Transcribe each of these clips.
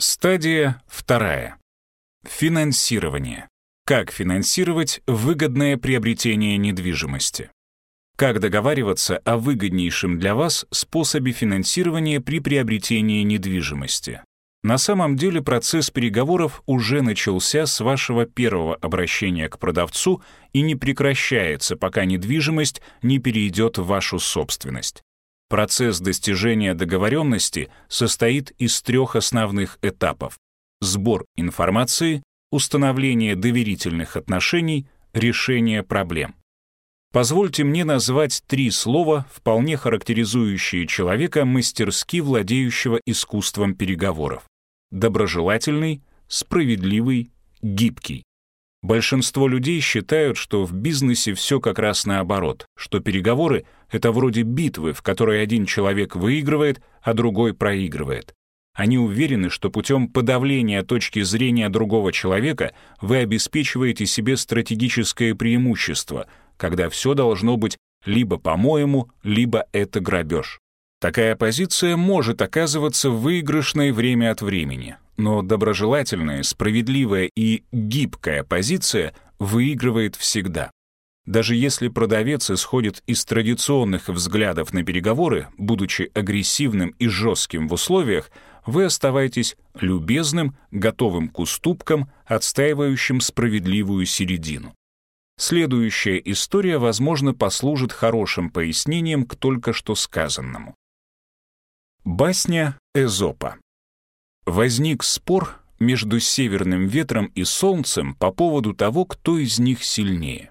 Стадия вторая. Финансирование. Как финансировать выгодное приобретение недвижимости? Как договариваться о выгоднейшем для вас способе финансирования при приобретении недвижимости? На самом деле процесс переговоров уже начался с вашего первого обращения к продавцу и не прекращается, пока недвижимость не перейдет в вашу собственность. Процесс достижения договоренности состоит из трех основных этапов. Сбор информации, установление доверительных отношений, решение проблем. Позвольте мне назвать три слова, вполне характеризующие человека, мастерски владеющего искусством переговоров. Доброжелательный, справедливый, гибкий. Большинство людей считают, что в бизнесе все как раз наоборот, что переговоры — это вроде битвы, в которой один человек выигрывает, а другой проигрывает. Они уверены, что путем подавления точки зрения другого человека вы обеспечиваете себе стратегическое преимущество — когда все должно быть либо по-моему, либо это грабеж. Такая позиция может оказываться выигрышной время от времени, но доброжелательная, справедливая и гибкая позиция выигрывает всегда. Даже если продавец исходит из традиционных взглядов на переговоры, будучи агрессивным и жестким в условиях, вы оставаетесь любезным, готовым к уступкам, отстаивающим справедливую середину. Следующая история, возможно, послужит хорошим пояснением к только что сказанному. Басня Эзопа. Возник спор между северным ветром и солнцем по поводу того, кто из них сильнее.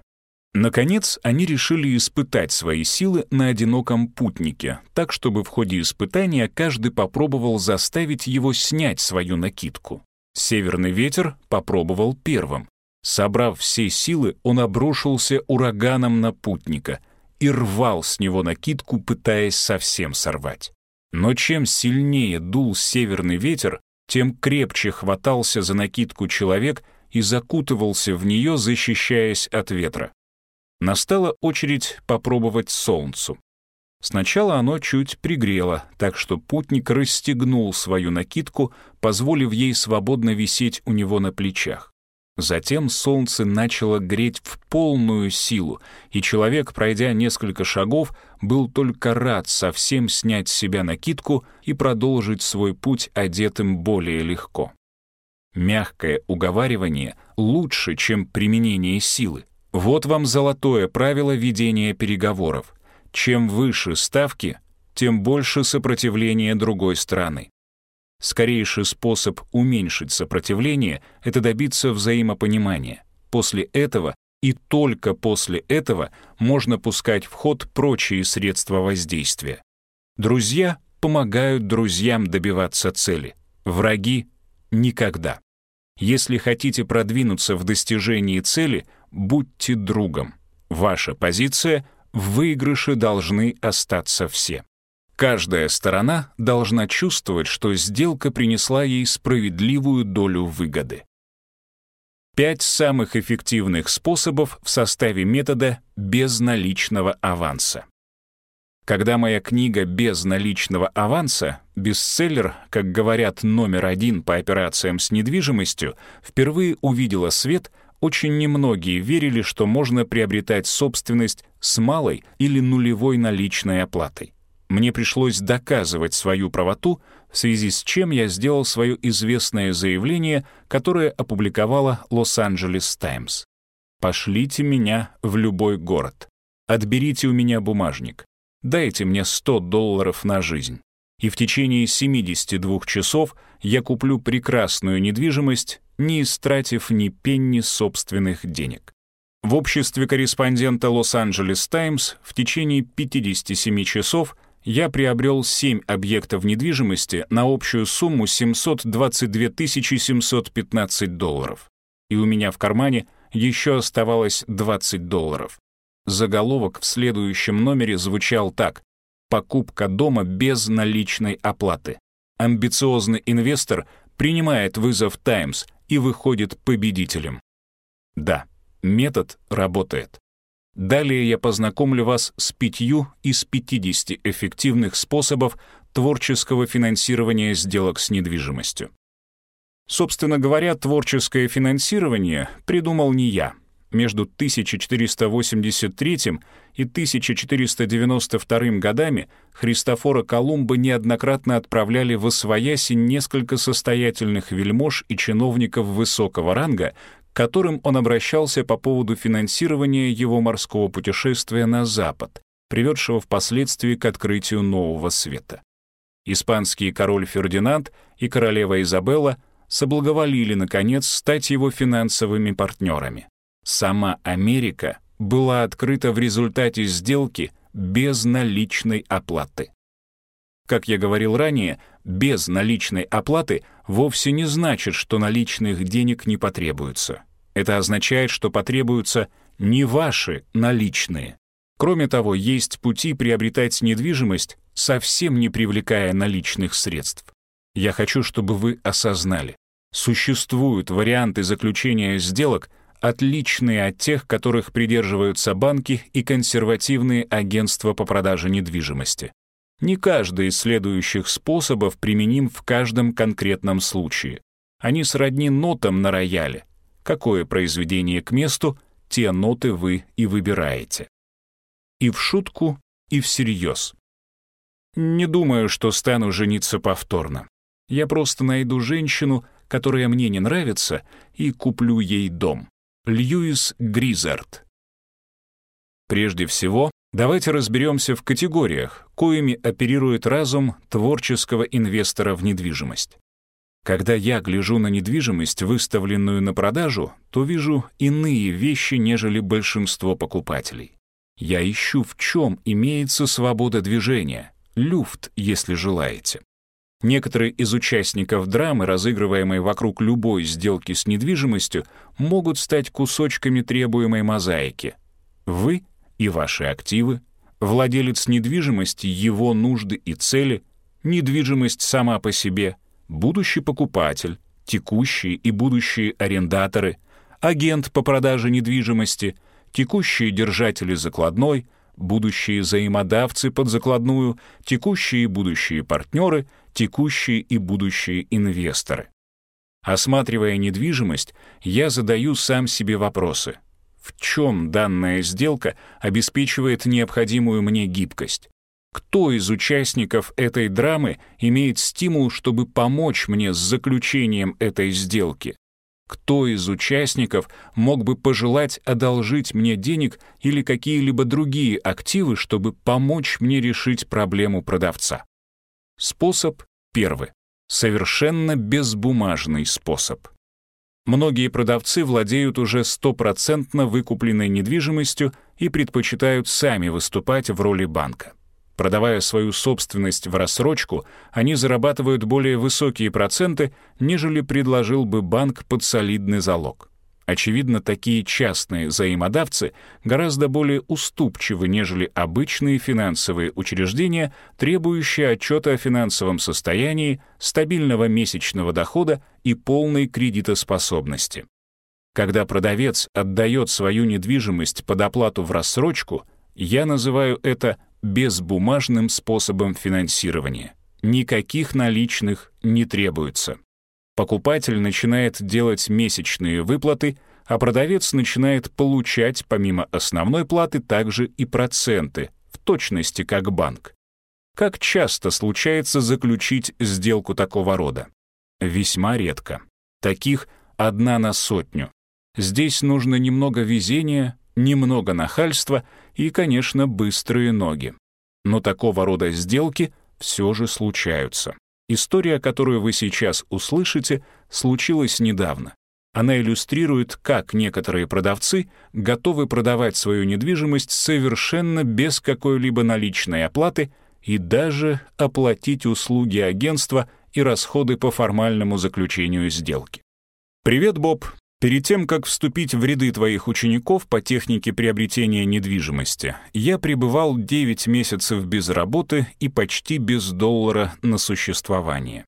Наконец, они решили испытать свои силы на одиноком путнике, так чтобы в ходе испытания каждый попробовал заставить его снять свою накидку. Северный ветер попробовал первым, Собрав все силы, он обрушился ураганом на путника и рвал с него накидку, пытаясь совсем сорвать. Но чем сильнее дул северный ветер, тем крепче хватался за накидку человек и закутывался в нее, защищаясь от ветра. Настала очередь попробовать солнцу. Сначала оно чуть пригрело, так что путник расстегнул свою накидку, позволив ей свободно висеть у него на плечах. Затем солнце начало греть в полную силу, и человек, пройдя несколько шагов, был только рад совсем снять с себя накидку и продолжить свой путь одетым более легко. Мягкое уговаривание лучше, чем применение силы. Вот вам золотое правило ведения переговоров. Чем выше ставки, тем больше сопротивления другой стороны. Скорейший способ уменьшить сопротивление — это добиться взаимопонимания. После этого и только после этого можно пускать в ход прочие средства воздействия. Друзья помогают друзьям добиваться цели. Враги — никогда. Если хотите продвинуться в достижении цели, будьте другом. Ваша позиция — в выигрыше должны остаться все. Каждая сторона должна чувствовать, что сделка принесла ей справедливую долю выгоды. Пять самых эффективных способов в составе метода безналичного аванса. Когда моя книга «Без наличного аванса» бестселлер, как говорят, номер один по операциям с недвижимостью, впервые увидела свет, очень немногие верили, что можно приобретать собственность с малой или нулевой наличной оплатой. Мне пришлось доказывать свою правоту, в связи с чем я сделал свое известное заявление, которое опубликовала Лос-Анджелес Таймс. «Пошлите меня в любой город. Отберите у меня бумажник. Дайте мне 100 долларов на жизнь. И в течение 72 часов я куплю прекрасную недвижимость, не истратив ни пенни собственных денег». В обществе корреспондента Лос-Анджелес Таймс в течение 57 часов – я приобрел 7 объектов недвижимости на общую сумму 722 715 долларов. И у меня в кармане еще оставалось 20 долларов. Заголовок в следующем номере звучал так «Покупка дома без наличной оплаты». Амбициозный инвестор принимает вызов «Таймс» и выходит победителем. Да, метод работает. Далее я познакомлю вас с пятью из 50 эффективных способов творческого финансирования сделок с недвижимостью. Собственно говоря, творческое финансирование придумал не я. Между 1483 и 1492 годами Христофора Колумба неоднократно отправляли в Освояси несколько состоятельных вельмож и чиновников высокого ранга, которым он обращался по поводу финансирования его морского путешествия на запад, приведшего впоследствии к открытию нового света. Испанский король Фердинанд и королева Изабелла соблаговолили, наконец, стать его финансовыми партнерами. Сама Америка была открыта в результате сделки без наличной оплаты. Как я говорил ранее, без наличной оплаты вовсе не значит, что наличных денег не потребуется. Это означает, что потребуются не ваши наличные. Кроме того, есть пути приобретать недвижимость, совсем не привлекая наличных средств. Я хочу, чтобы вы осознали. Существуют варианты заключения сделок, отличные от тех, которых придерживаются банки и консервативные агентства по продаже недвижимости. Не каждый из следующих способов применим в каждом конкретном случае. Они сродни нотам на рояле. Какое произведение к месту, те ноты вы и выбираете. И в шутку, и всерьез. Не думаю, что стану жениться повторно. Я просто найду женщину, которая мне не нравится, и куплю ей дом. Льюис Гризард. Прежде всего, давайте разберемся в категориях, коими оперирует разум творческого инвестора в недвижимость. Когда я гляжу на недвижимость, выставленную на продажу, то вижу иные вещи, нежели большинство покупателей. Я ищу, в чем имеется свобода движения, люфт, если желаете. Некоторые из участников драмы, разыгрываемой вокруг любой сделки с недвижимостью, могут стать кусочками требуемой мозаики. Вы и ваши активы, владелец недвижимости, его нужды и цели, недвижимость сама по себе, будущий покупатель, текущие и будущие арендаторы, агент по продаже недвижимости, текущие держатели закладной, будущие взаимодавцы под закладную, текущие и будущие партнеры — текущие и будущие инвесторы. Осматривая недвижимость, я задаю сам себе вопросы. В чем данная сделка обеспечивает необходимую мне гибкость? Кто из участников этой драмы имеет стимул, чтобы помочь мне с заключением этой сделки? Кто из участников мог бы пожелать одолжить мне денег или какие-либо другие активы, чтобы помочь мне решить проблему продавца? Способ первый. Совершенно безбумажный способ. Многие продавцы владеют уже стопроцентно выкупленной недвижимостью и предпочитают сами выступать в роли банка. Продавая свою собственность в рассрочку, они зарабатывают более высокие проценты, нежели предложил бы банк под солидный залог. Очевидно, такие частные взаимодавцы гораздо более уступчивы, нежели обычные финансовые учреждения, требующие отчета о финансовом состоянии, стабильного месячного дохода и полной кредитоспособности. Когда продавец отдает свою недвижимость под оплату в рассрочку, я называю это безбумажным способом финансирования. Никаких наличных не требуется. Покупатель начинает делать месячные выплаты, а продавец начинает получать помимо основной платы также и проценты, в точности как банк. Как часто случается заключить сделку такого рода? Весьма редко. Таких одна на сотню. Здесь нужно немного везения, немного нахальства и, конечно, быстрые ноги. Но такого рода сделки все же случаются. История, которую вы сейчас услышите, случилась недавно. Она иллюстрирует, как некоторые продавцы готовы продавать свою недвижимость совершенно без какой-либо наличной оплаты и даже оплатить услуги агентства и расходы по формальному заключению сделки. Привет, Боб. Перед тем, как вступить в ряды твоих учеников по технике приобретения недвижимости, я пребывал 9 месяцев без работы и почти без доллара на существование.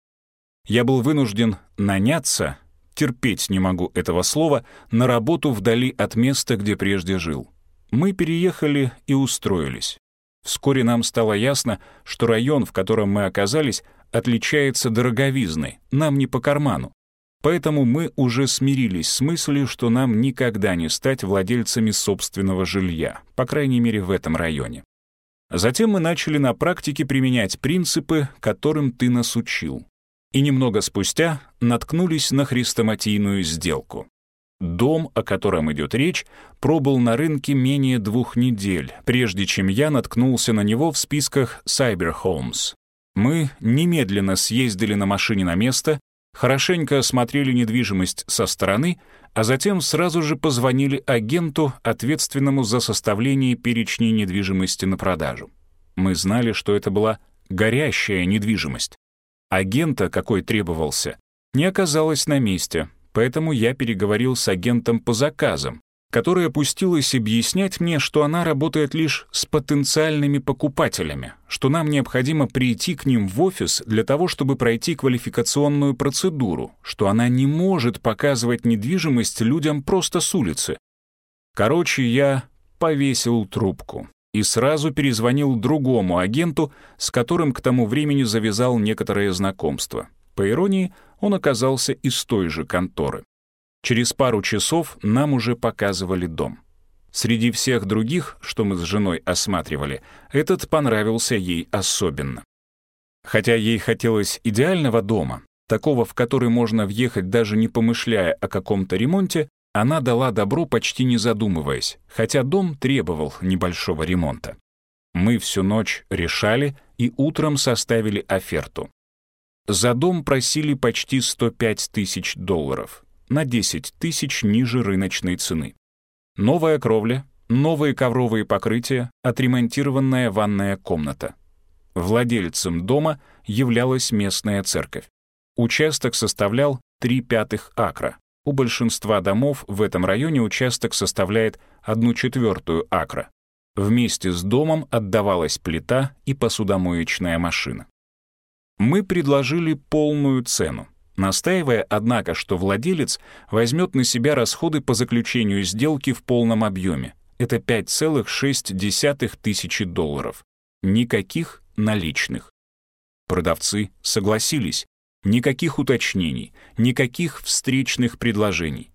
Я был вынужден наняться, терпеть не могу этого слова, на работу вдали от места, где прежде жил. Мы переехали и устроились. Вскоре нам стало ясно, что район, в котором мы оказались, отличается дороговизной, нам не по карману. Поэтому мы уже смирились с мыслью, что нам никогда не стать владельцами собственного жилья, по крайней мере в этом районе. Затем мы начали на практике применять принципы, которым ты нас учил. И немного спустя наткнулись на хрестоматийную сделку. Дом, о котором идет речь, пробыл на рынке менее двух недель, прежде чем я наткнулся на него в списках Cyber Homes. Мы немедленно съездили на машине на место, хорошенько осмотрели недвижимость со стороны, а затем сразу же позвонили агенту, ответственному за составление перечней недвижимости на продажу. Мы знали, что это была горящая недвижимость. Агента, какой требовался, не оказалось на месте, поэтому я переговорил с агентом по заказам, которая опустилась объяснять мне, что она работает лишь с потенциальными покупателями, что нам необходимо прийти к ним в офис для того, чтобы пройти квалификационную процедуру, что она не может показывать недвижимость людям просто с улицы. Короче, я повесил трубку и сразу перезвонил другому агенту, с которым к тому времени завязал некоторое знакомство. По иронии, он оказался из той же конторы. Через пару часов нам уже показывали дом. Среди всех других, что мы с женой осматривали, этот понравился ей особенно. Хотя ей хотелось идеального дома, такого, в который можно въехать даже не помышляя о каком-то ремонте, она дала добро почти не задумываясь, хотя дом требовал небольшого ремонта. Мы всю ночь решали и утром составили оферту. За дом просили почти 105 тысяч долларов, на 10 тысяч ниже рыночной цены. Новая кровля, новые ковровые покрытия, отремонтированная ванная комната. Владельцем дома являлась местная церковь. Участок составлял 3 пятых акра. У большинства домов в этом районе участок составляет 1 четвертую акра. Вместе с домом отдавалась плита и посудомоечная машина. Мы предложили полную цену, настаивая, однако, что владелец возьмет на себя расходы по заключению сделки в полном объеме. Это 5,6 тысячи долларов. Никаких наличных. Продавцы согласились. Никаких уточнений, никаких встречных предложений.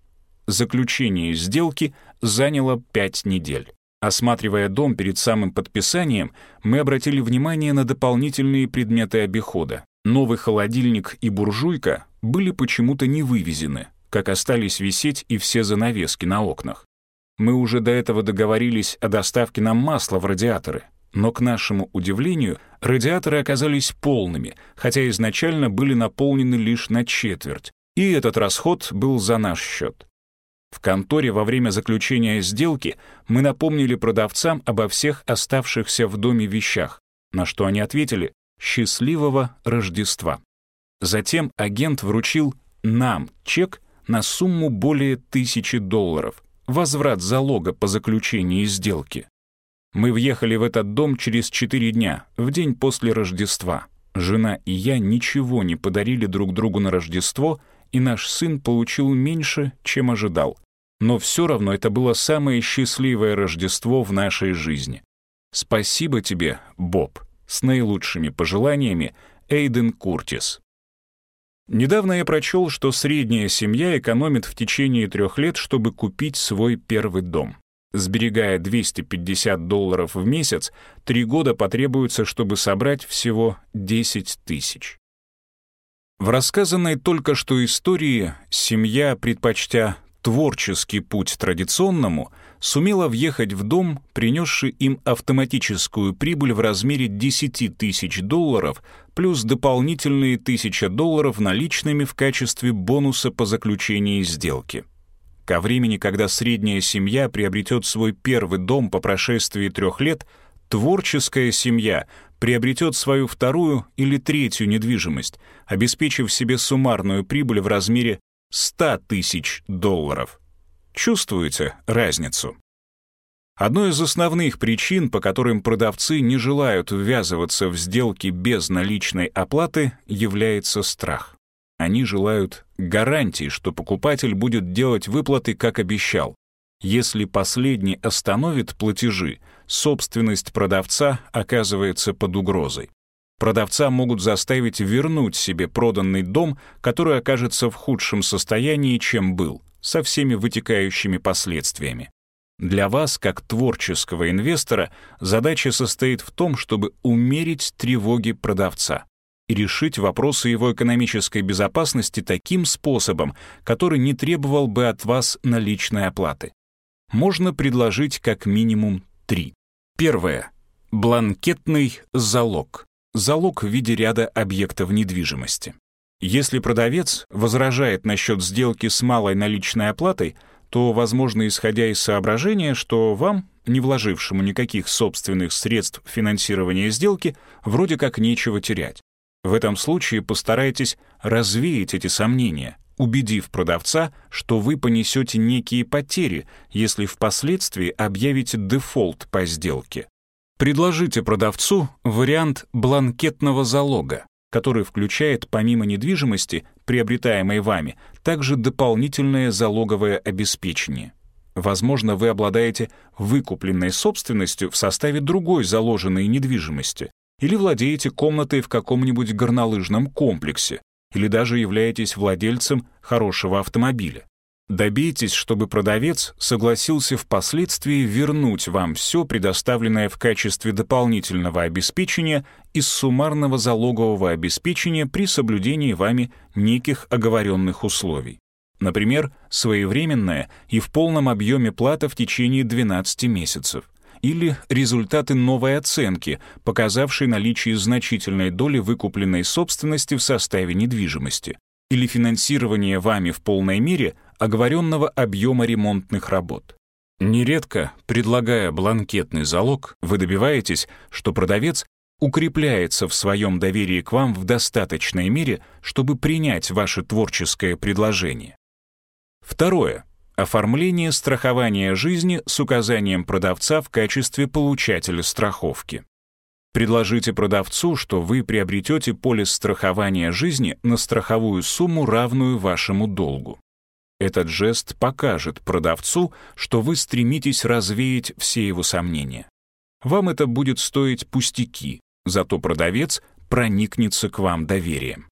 Заключение сделки заняло 5 недель. Осматривая дом перед самым подписанием, мы обратили внимание на дополнительные предметы обихода. Новый холодильник и буржуйка были почему-то не вывезены, как остались висеть и все занавески на окнах. Мы уже до этого договорились о доставке нам масла в радиаторы, но, к нашему удивлению, радиаторы оказались полными, хотя изначально были наполнены лишь на четверть, и этот расход был за наш счет. В конторе во время заключения сделки мы напомнили продавцам обо всех оставшихся в доме вещах, на что они ответили «Счастливого Рождества». Затем агент вручил нам чек на сумму более тысячи долларов, возврат залога по заключении сделки. Мы въехали в этот дом через четыре дня, в день после Рождества. Жена и я ничего не подарили друг другу на Рождество — и наш сын получил меньше, чем ожидал. Но все равно это было самое счастливое Рождество в нашей жизни. Спасибо тебе, Боб. С наилучшими пожеланиями, Эйден Куртис. Недавно я прочел, что средняя семья экономит в течение трех лет, чтобы купить свой первый дом. Сберегая 250 долларов в месяц, три года потребуется, чтобы собрать всего 10 тысяч. В рассказанной только что истории семья, предпочтя творческий путь традиционному, сумела въехать в дом, принесший им автоматическую прибыль в размере 10 тысяч долларов плюс дополнительные 1000 долларов наличными в качестве бонуса по заключении сделки. Ко времени, когда средняя семья приобретет свой первый дом по прошествии трех лет, творческая семья приобретет свою вторую или третью недвижимость, обеспечив себе суммарную прибыль в размере 100 тысяч долларов. Чувствуете разницу? Одной из основных причин, по которым продавцы не желают ввязываться в сделки без наличной оплаты, является страх. Они желают гарантии, что покупатель будет делать выплаты, как обещал. Если последний остановит платежи, собственность продавца оказывается под угрозой. Продавца могут заставить вернуть себе проданный дом, который окажется в худшем состоянии, чем был, со всеми вытекающими последствиями. Для вас, как творческого инвестора, задача состоит в том, чтобы умерить тревоги продавца и решить вопросы его экономической безопасности таким способом, который не требовал бы от вас наличной оплаты. Можно предложить как минимум три. Первое. Бланкетный залог. Залог в виде ряда объектов недвижимости. Если продавец возражает насчет сделки с малой наличной оплатой, то, возможно, исходя из соображения, что вам, не вложившему никаких собственных средств финансирования сделки, вроде как нечего терять. В этом случае постарайтесь развеять эти сомнения, убедив продавца, что вы понесете некие потери, если впоследствии объявите дефолт по сделке. Предложите продавцу вариант бланкетного залога, который включает помимо недвижимости, приобретаемой вами, также дополнительное залоговое обеспечение. Возможно, вы обладаете выкупленной собственностью в составе другой заложенной недвижимости или владеете комнатой в каком-нибудь горнолыжном комплексе, или даже являетесь владельцем хорошего автомобиля. Добейтесь, чтобы продавец согласился впоследствии вернуть вам все предоставленное в качестве дополнительного обеспечения из суммарного залогового обеспечения при соблюдении вами неких оговоренных условий. Например, своевременная и в полном объеме плата в течение 12 месяцев, или результаты новой оценки, показавшей наличие значительной доли выкупленной собственности в составе недвижимости, или финансирование вами в полной мере оговоренного объема ремонтных работ. Нередко, предлагая бланкетный залог, вы добиваетесь, что продавец укрепляется в своем доверии к вам в достаточной мере, чтобы принять ваше творческое предложение. Второе. Оформление страхования жизни с указанием продавца в качестве получателя страховки. Предложите продавцу, что вы приобретете полис страхования жизни на страховую сумму, равную вашему долгу. Этот жест покажет продавцу, что вы стремитесь развеять все его сомнения. Вам это будет стоить пустяки, зато продавец проникнется к вам доверием.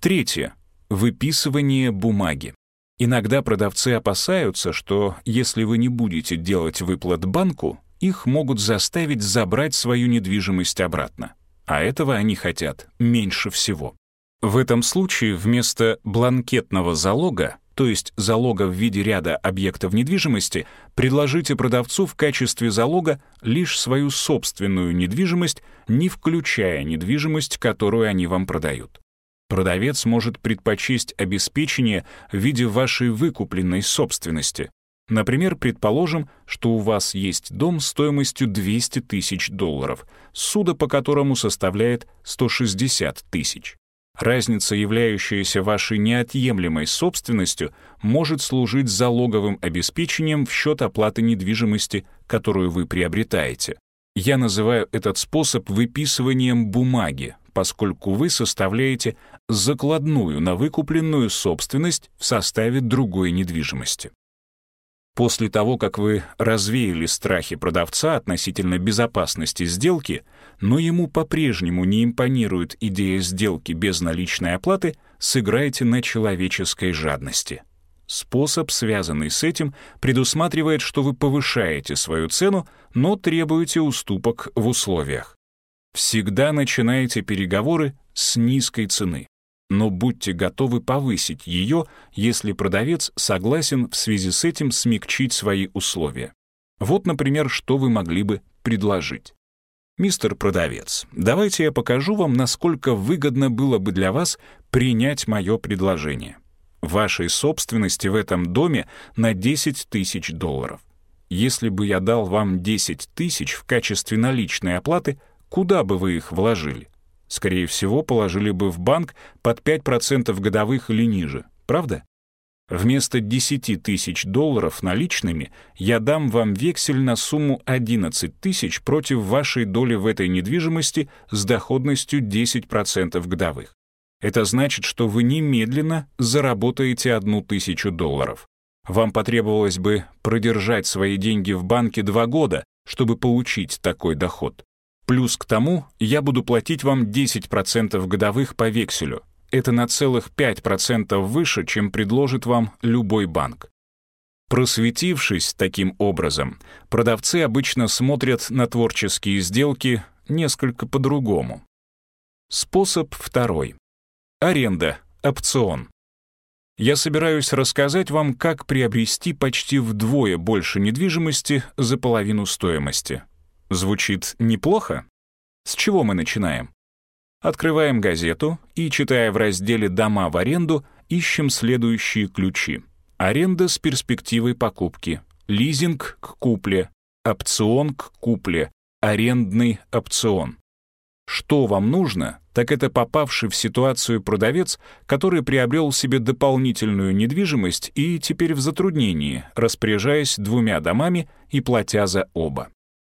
Третье. Выписывание бумаги. Иногда продавцы опасаются, что если вы не будете делать выплат банку, их могут заставить забрать свою недвижимость обратно. А этого они хотят меньше всего. В этом случае вместо бланкетного залога, то есть залога в виде ряда объектов недвижимости, предложите продавцу в качестве залога лишь свою собственную недвижимость, не включая недвижимость, которую они вам продают. Продавец может предпочесть обеспечение в виде вашей выкупленной собственности, Например, предположим, что у вас есть дом стоимостью 200 тысяч долларов, суда по которому составляет 160 тысяч. Разница, являющаяся вашей неотъемлемой собственностью, может служить залоговым обеспечением в счет оплаты недвижимости, которую вы приобретаете. Я называю этот способ выписыванием бумаги, поскольку вы составляете закладную на выкупленную собственность в составе другой недвижимости. После того, как вы развеяли страхи продавца относительно безопасности сделки, но ему по-прежнему не импонирует идея сделки без наличной оплаты, сыграйте на человеческой жадности. Способ, связанный с этим, предусматривает, что вы повышаете свою цену, но требуете уступок в условиях. Всегда начинайте переговоры с низкой цены но будьте готовы повысить ее, если продавец согласен в связи с этим смягчить свои условия. Вот, например, что вы могли бы предложить. «Мистер продавец, давайте я покажу вам, насколько выгодно было бы для вас принять мое предложение. Вашей собственности в этом доме на 10 тысяч долларов. Если бы я дал вам 10 тысяч в качестве наличной оплаты, куда бы вы их вложили? Скорее всего, положили бы в банк под 5% годовых или ниже, правда? Вместо 10 тысяч долларов наличными я дам вам вексель на сумму 11 тысяч против вашей доли в этой недвижимости с доходностью 10% годовых. Это значит, что вы немедленно заработаете одну тысячу долларов. Вам потребовалось бы продержать свои деньги в банке два года, чтобы получить такой доход. Плюс к тому я буду платить вам 10% годовых по векселю. Это на целых 5% выше, чем предложит вам любой банк. Просветившись таким образом, продавцы обычно смотрят на творческие сделки несколько по-другому. Способ второй. Аренда, опцион. Я собираюсь рассказать вам, как приобрести почти вдвое больше недвижимости за половину стоимости. Звучит неплохо? С чего мы начинаем? Открываем газету и, читая в разделе «Дома в аренду», ищем следующие ключи. Аренда с перспективой покупки, лизинг к купле, опцион к купле, арендный опцион. Что вам нужно, так это попавший в ситуацию продавец, который приобрел себе дополнительную недвижимость и теперь в затруднении, распоряжаясь двумя домами и платя за оба.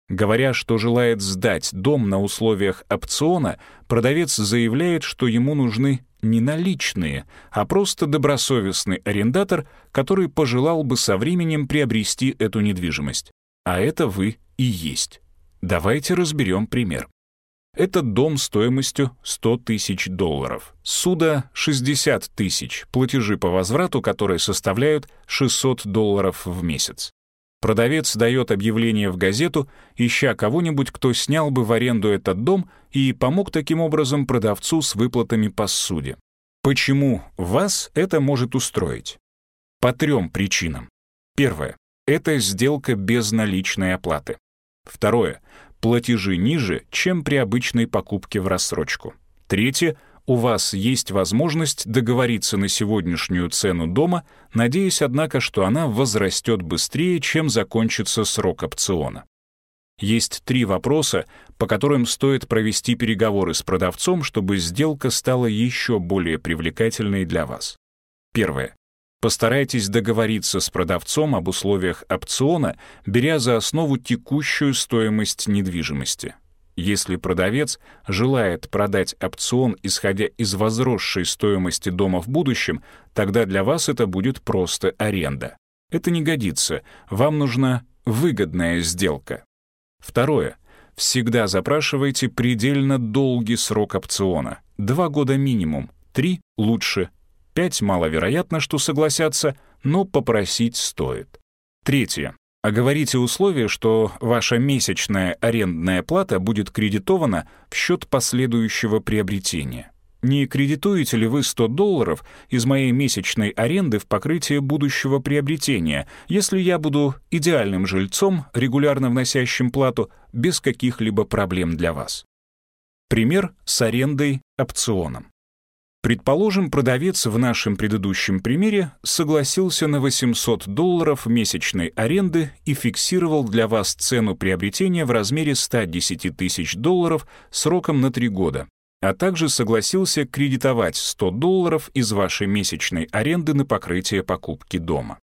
Говоря, что желает сдать дом на условиях опциона, продавец заявляет, что ему нужны не наличные, а просто добросовестный арендатор, который пожелал бы со временем приобрести эту недвижимость. А это вы и есть. Давайте разберем пример. Этот дом стоимостью 100 тысяч долларов. Суда 60 тысяч, платежи по возврату, которые составляют 600 долларов в месяц. Продавец дает объявление в газету, ища кого-нибудь, кто снял бы в аренду этот дом и помог таким образом продавцу с выплатами по суде. Почему вас это может устроить? По трем причинам. Первое. Это сделка без наличной оплаты. Второе. Платежи ниже, чем при обычной покупке в рассрочку. Третье у вас есть возможность договориться на сегодняшнюю цену дома, надеясь, однако, что она возрастет быстрее, чем закончится срок опциона. Есть три вопроса, по которым стоит провести переговоры с продавцом, чтобы сделка стала еще более привлекательной для вас. Первое. Постарайтесь договориться с продавцом об условиях опциона, беря за основу текущую стоимость недвижимости. Если продавец желает продать опцион, исходя из возросшей стоимости дома в будущем, тогда для вас это будет просто аренда. Это не годится, вам нужна выгодная сделка. Второе. Всегда запрашивайте предельно долгий срок опциона. Два года минимум, три — лучше. Пять маловероятно, что согласятся, но попросить стоит. Третье. Оговорите условие, что ваша месячная арендная плата будет кредитована в счет последующего приобретения. Не кредитуете ли вы 100 долларов из моей месячной аренды в покрытие будущего приобретения, если я буду идеальным жильцом, регулярно вносящим плату, без каких-либо проблем для вас? Пример с арендой опционом. Предположим, продавец в нашем предыдущем примере согласился на 800 долларов месячной аренды и фиксировал для вас цену приобретения в размере 110 тысяч долларов сроком на 3 года, а также согласился кредитовать 100 долларов из вашей месячной аренды на покрытие покупки дома.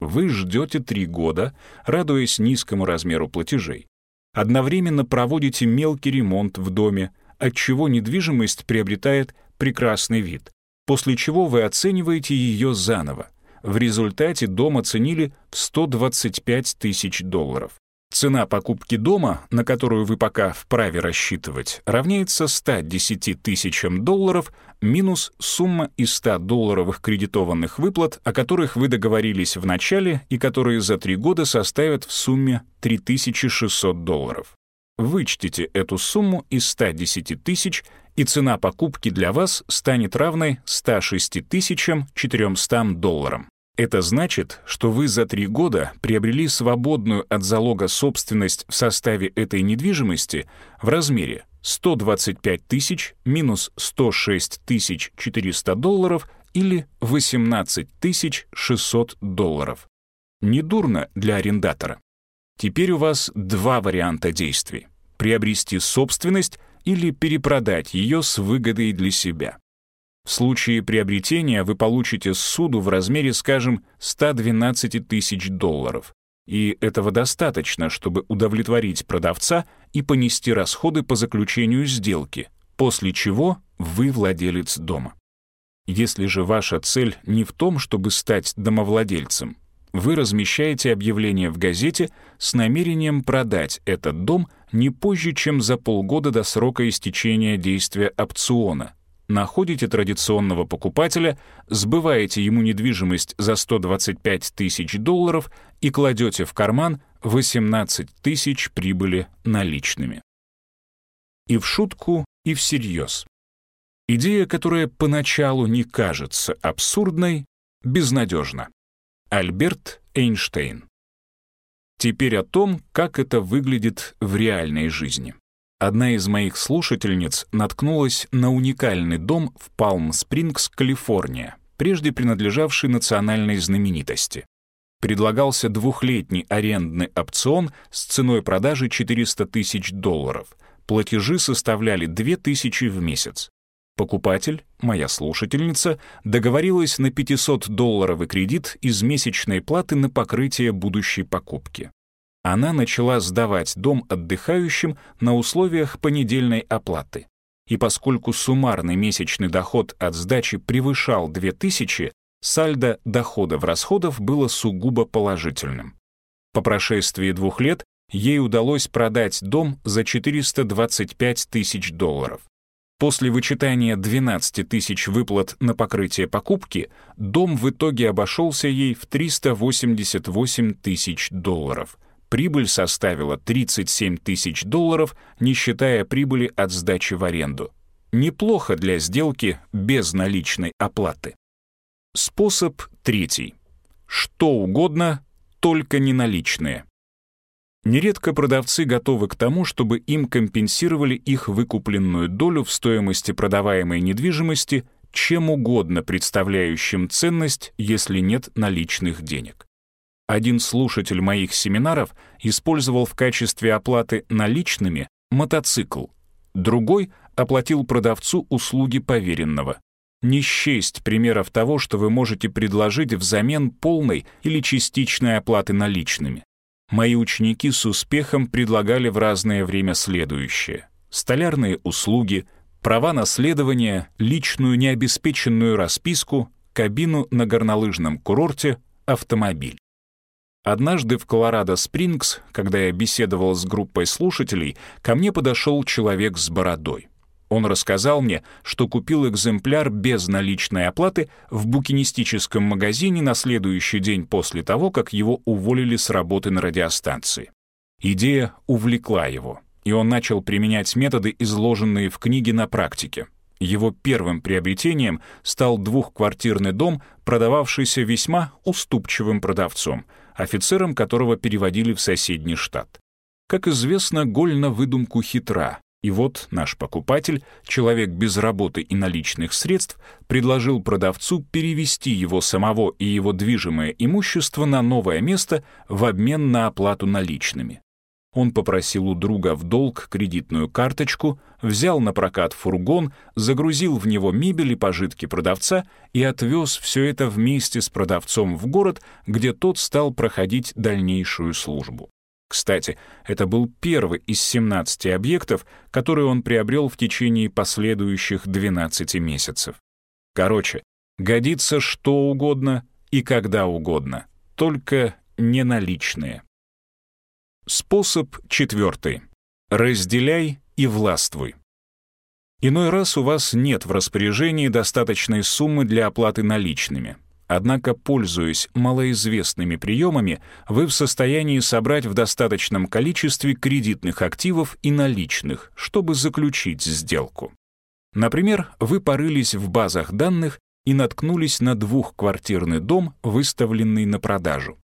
Вы ждете 3 года, радуясь низкому размеру платежей. Одновременно проводите мелкий ремонт в доме, отчего недвижимость приобретает прекрасный вид, после чего вы оцениваете ее заново. В результате дом оценили в 125 тысяч долларов. Цена покупки дома, на которую вы пока вправе рассчитывать, равняется 110 тысячам долларов минус сумма из 100 долларовых кредитованных выплат, о которых вы договорились в начале и которые за три года составят в сумме 3600 долларов. Вычтите эту сумму из 110 тысяч и цена покупки для вас станет равной 106 400 долларам. Это значит, что вы за три года приобрели свободную от залога собственность в составе этой недвижимости в размере 125 тысяч минус 106 400 долларов или 18 600 долларов. Недурно для арендатора. Теперь у вас два варианта действий. Приобрести собственность или перепродать ее с выгодой для себя. В случае приобретения вы получите суду в размере, скажем, 112 тысяч долларов. И этого достаточно, чтобы удовлетворить продавца и понести расходы по заключению сделки, после чего вы владелец дома. Если же ваша цель не в том, чтобы стать домовладельцем, Вы размещаете объявление в газете с намерением продать этот дом не позже, чем за полгода до срока истечения действия опциона. Находите традиционного покупателя, сбываете ему недвижимость за 125 тысяч долларов и кладете в карман 18 тысяч прибыли наличными. И в шутку, и всерьез. Идея, которая поначалу не кажется абсурдной, безнадежна. Альберт Эйнштейн. Теперь о том, как это выглядит в реальной жизни. Одна из моих слушательниц наткнулась на уникальный дом в Палм-Спрингс, Калифорния, прежде принадлежавший национальной знаменитости. Предлагался двухлетний арендный опцион с ценой продажи 400 тысяч долларов. Платежи составляли 2000 в месяц. Покупатель, моя слушательница, договорилась на 500-долларовый кредит из месячной платы на покрытие будущей покупки. Она начала сдавать дом отдыхающим на условиях понедельной оплаты. И поскольку суммарный месячный доход от сдачи превышал 2000, сальдо доходов-расходов было сугубо положительным. По прошествии двух лет ей удалось продать дом за 425 тысяч долларов. После вычитания 12 тысяч выплат на покрытие покупки, дом в итоге обошелся ей в 388 тысяч долларов. Прибыль составила 37 тысяч долларов, не считая прибыли от сдачи в аренду. Неплохо для сделки без наличной оплаты. Способ третий. Что угодно, только не наличные. Нередко продавцы готовы к тому, чтобы им компенсировали их выкупленную долю в стоимости продаваемой недвижимости чем угодно представляющим ценность, если нет наличных денег. Один слушатель моих семинаров использовал в качестве оплаты наличными мотоцикл, другой оплатил продавцу услуги поверенного. Не счесть примеров того, что вы можете предложить взамен полной или частичной оплаты наличными. Мои ученики с успехом предлагали в разное время следующее. Столярные услуги, права наследования, личную необеспеченную расписку, кабину на горнолыжном курорте, автомобиль. Однажды в Колорадо-Спрингс, когда я беседовал с группой слушателей, ко мне подошел человек с бородой. Он рассказал мне, что купил экземпляр без наличной оплаты в букинистическом магазине на следующий день после того, как его уволили с работы на радиостанции. Идея увлекла его, и он начал применять методы, изложенные в книге на практике. Его первым приобретением стал двухквартирный дом, продававшийся весьма уступчивым продавцом, офицером которого переводили в соседний штат. Как известно, голь на выдумку хитра, и вот наш покупатель, человек без работы и наличных средств, предложил продавцу перевести его самого и его движимое имущество на новое место в обмен на оплату наличными. Он попросил у друга в долг кредитную карточку, взял на прокат фургон, загрузил в него мебель и пожитки продавца и отвез все это вместе с продавцом в город, где тот стал проходить дальнейшую службу. Кстати, это был первый из 17 объектов, которые он приобрел в течение последующих 12 месяцев. Короче, годится что угодно и когда угодно, только не наличные. Способ четвертый. Разделяй и властвуй. Иной раз у вас нет в распоряжении достаточной суммы для оплаты наличными. Однако, пользуясь малоизвестными приемами, вы в состоянии собрать в достаточном количестве кредитных активов и наличных, чтобы заключить сделку. Например, вы порылись в базах данных и наткнулись на двухквартирный дом, выставленный на продажу.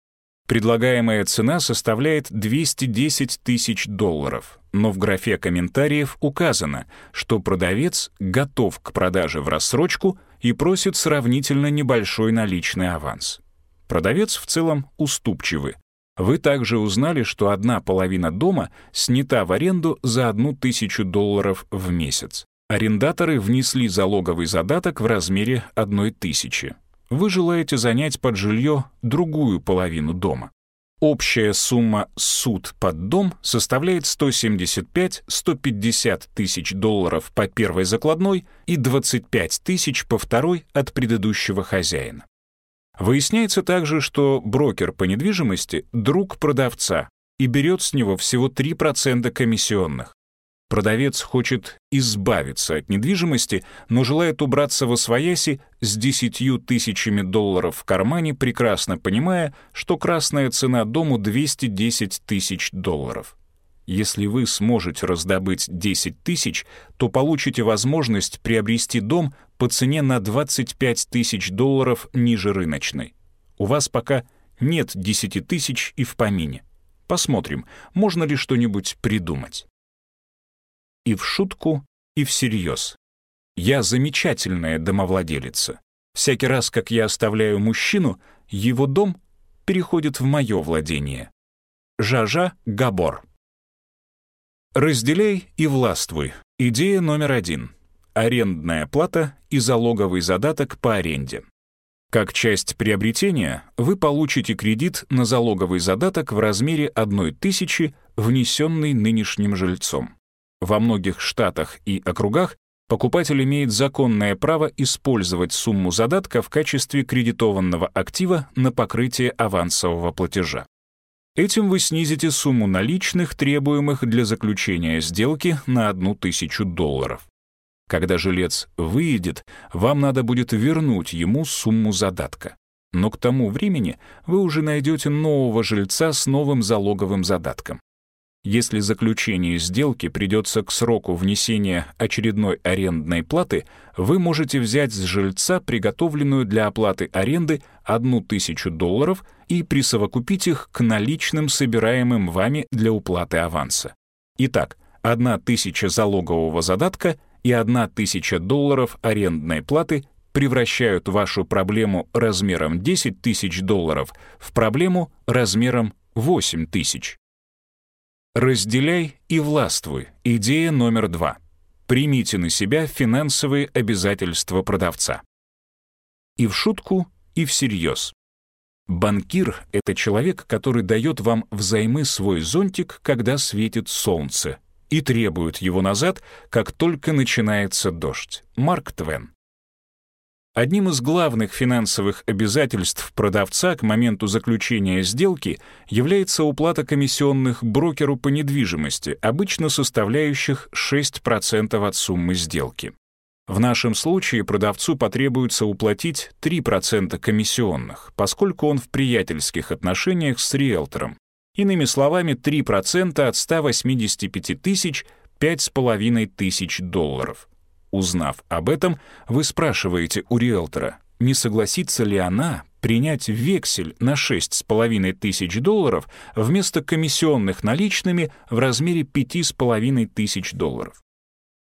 Предлагаемая цена составляет 210 тысяч долларов, но в графе комментариев указано, что продавец готов к продаже в рассрочку и просит сравнительно небольшой наличный аванс. Продавец в целом уступчивый. Вы также узнали, что одна половина дома снята в аренду за одну тысячу долларов в месяц. Арендаторы внесли залоговый задаток в размере одной тысячи вы желаете занять под жилье другую половину дома. Общая сумма суд под дом составляет 175-150 тысяч долларов по первой закладной и 25 тысяч по второй от предыдущего хозяина. Выясняется также, что брокер по недвижимости — друг продавца и берет с него всего 3% комиссионных. Продавец хочет избавиться от недвижимости, но желает убраться во свояси с 10 тысячами долларов в кармане, прекрасно понимая, что красная цена дому 210 тысяч долларов. Если вы сможете раздобыть 10 тысяч, то получите возможность приобрести дом по цене на 25 тысяч долларов ниже рыночной. У вас пока нет 10 тысяч и в помине. Посмотрим, можно ли что-нибудь придумать и в шутку, и всерьез. Я замечательная домовладелица. Всякий раз, как я оставляю мужчину, его дом переходит в мое владение. Жажа Габор. Разделяй и властвуй. Идея номер один. Арендная плата и залоговый задаток по аренде. Как часть приобретения вы получите кредит на залоговый задаток в размере 1 тысячи, внесенный нынешним жильцом. Во многих штатах и округах покупатель имеет законное право использовать сумму задатка в качестве кредитованного актива на покрытие авансового платежа. Этим вы снизите сумму наличных, требуемых для заключения сделки, на одну тысячу долларов. Когда жилец выйдет, вам надо будет вернуть ему сумму задатка. Но к тому времени вы уже найдете нового жильца с новым залоговым задатком. Если заключение сделки придется к сроку внесения очередной арендной платы, вы можете взять с жильца приготовленную для оплаты аренды одну тысячу долларов и присовокупить их к наличным, собираемым вами для уплаты аванса. Итак, одна тысяча залогового задатка и одна тысяча долларов арендной платы превращают вашу проблему размером 10 тысяч долларов в проблему размером 8 тысяч. Разделяй и властвуй. Идея номер два. Примите на себя финансовые обязательства продавца. И в шутку, и всерьез. Банкир — это человек, который дает вам взаймы свой зонтик, когда светит солнце, и требует его назад, как только начинается дождь. Марк Твен. Одним из главных финансовых обязательств продавца к моменту заключения сделки является уплата комиссионных брокеру по недвижимости, обычно составляющих 6% от суммы сделки. В нашем случае продавцу потребуется уплатить 3% комиссионных, поскольку он в приятельских отношениях с риэлтором. Иными словами, 3% от 185 тысяч — 5,5 тысяч долларов. Узнав об этом, вы спрашиваете у риэлтора, не согласится ли она принять вексель на 6,5 тысяч долларов вместо комиссионных наличными в размере 5,5 тысяч долларов.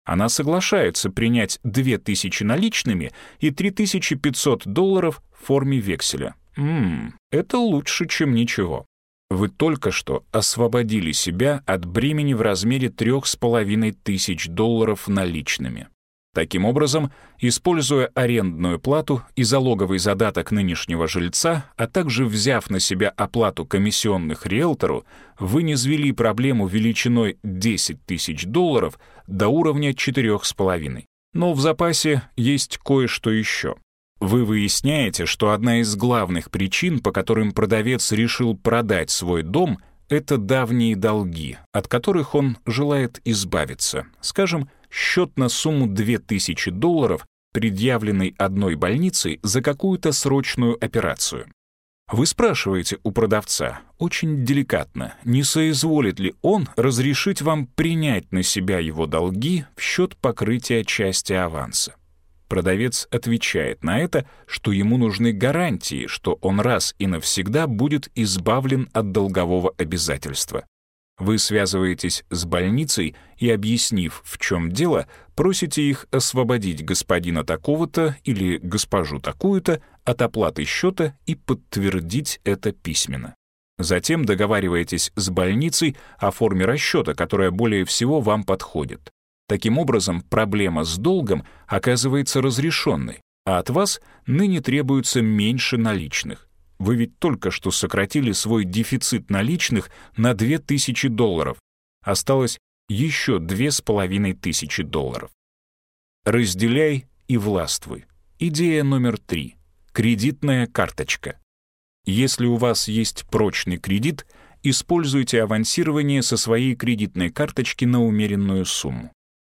Она соглашается принять 2000 наличными и 3500 долларов в форме векселя. Ммм, это лучше, чем ничего. Вы только что освободили себя от бремени в размере 3,5 тысяч долларов наличными. Таким образом, используя арендную плату и залоговый задаток нынешнего жильца, а также взяв на себя оплату комиссионных риэлтору, вы низвели проблему величиной 10 тысяч долларов до уровня 4,5. Но в запасе есть кое-что еще. Вы выясняете, что одна из главных причин, по которым продавец решил продать свой дом, это давние долги, от которых он желает избавиться. Скажем, счет на сумму 2000 долларов, предъявленный одной больницей за какую-то срочную операцию. Вы спрашиваете у продавца, очень деликатно, не соизволит ли он разрешить вам принять на себя его долги в счет покрытия части аванса. Продавец отвечает на это, что ему нужны гарантии, что он раз и навсегда будет избавлен от долгового обязательства. Вы связываетесь с больницей и, объяснив, в чем дело, просите их освободить господина такого-то или госпожу такую-то от оплаты счета и подтвердить это письменно. Затем договариваетесь с больницей о форме расчета, которая более всего вам подходит. Таким образом, проблема с долгом оказывается разрешенной, а от вас ныне требуется меньше наличных. Вы ведь только что сократили свой дефицит наличных на 2000 долларов. Осталось еще 2500 долларов. Разделяй и властвуй. Идея номер три. Кредитная карточка. Если у вас есть прочный кредит, используйте авансирование со своей кредитной карточки на умеренную сумму.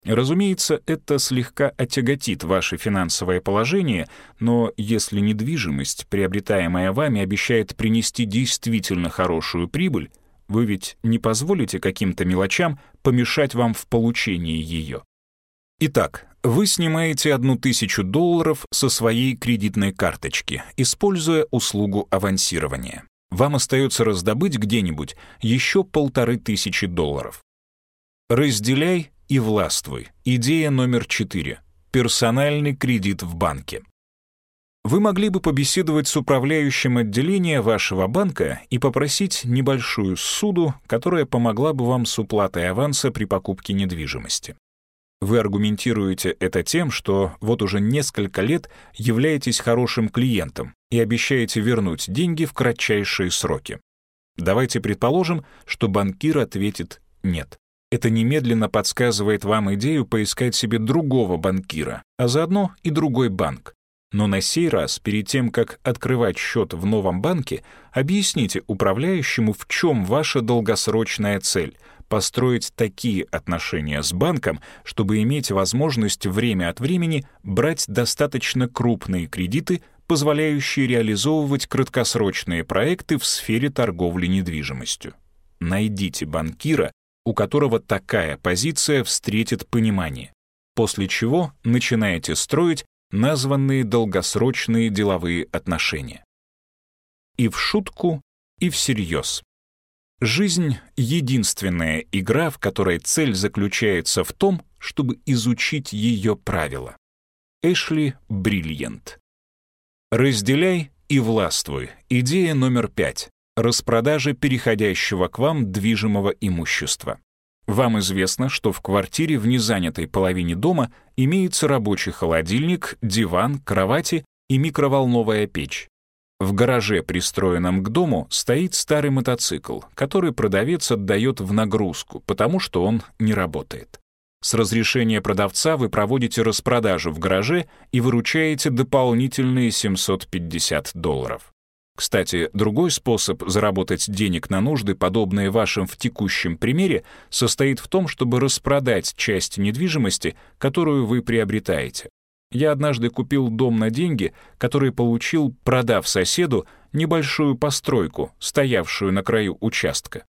Разумеется, это слегка отяготит ваше финансовое положение, но если недвижимость, приобретаемая вами, обещает принести действительно хорошую прибыль, вы ведь не позволите каким-то мелочам помешать вам в получении ее. Итак, вы снимаете одну тысячу долларов со своей кредитной карточки, используя услугу авансирования. Вам остается раздобыть где-нибудь еще полторы тысячи долларов. Разделяй и властвуй. Идея номер четыре. Персональный кредит в банке. Вы могли бы побеседовать с управляющим отделения вашего банка и попросить небольшую суду, которая помогла бы вам с уплатой аванса при покупке недвижимости. Вы аргументируете это тем, что вот уже несколько лет являетесь хорошим клиентом и обещаете вернуть деньги в кратчайшие сроки. Давайте предположим, что банкир ответит «нет». Это немедленно подсказывает вам идею поискать себе другого банкира, а заодно и другой банк. Но на сей раз, перед тем, как открывать счет в новом банке, объясните управляющему, в чем ваша долгосрочная цель — построить такие отношения с банком, чтобы иметь возможность время от времени брать достаточно крупные кредиты, позволяющие реализовывать краткосрочные проекты в сфере торговли недвижимостью. Найдите банкира, у которого такая позиция встретит понимание, после чего начинаете строить названные долгосрочные деловые отношения. И в шутку, и всерьез. Жизнь — единственная игра, в которой цель заключается в том, чтобы изучить ее правила. Эшли Бриллиант. Разделяй и властвуй. Идея номер пять. Распродажа переходящего к вам движимого имущества. Вам известно, что в квартире в незанятой половине дома имеется рабочий холодильник, диван, кровати и микроволновая печь. В гараже, пристроенном к дому, стоит старый мотоцикл, который продавец отдает в нагрузку, потому что он не работает. С разрешения продавца вы проводите распродажу в гараже и выручаете дополнительные 750 долларов. Кстати, другой способ заработать денег на нужды, подобные вашим в текущем примере, состоит в том, чтобы распродать часть недвижимости, которую вы приобретаете. Я однажды купил дом на деньги, который получил, продав соседу, небольшую постройку, стоявшую на краю участка.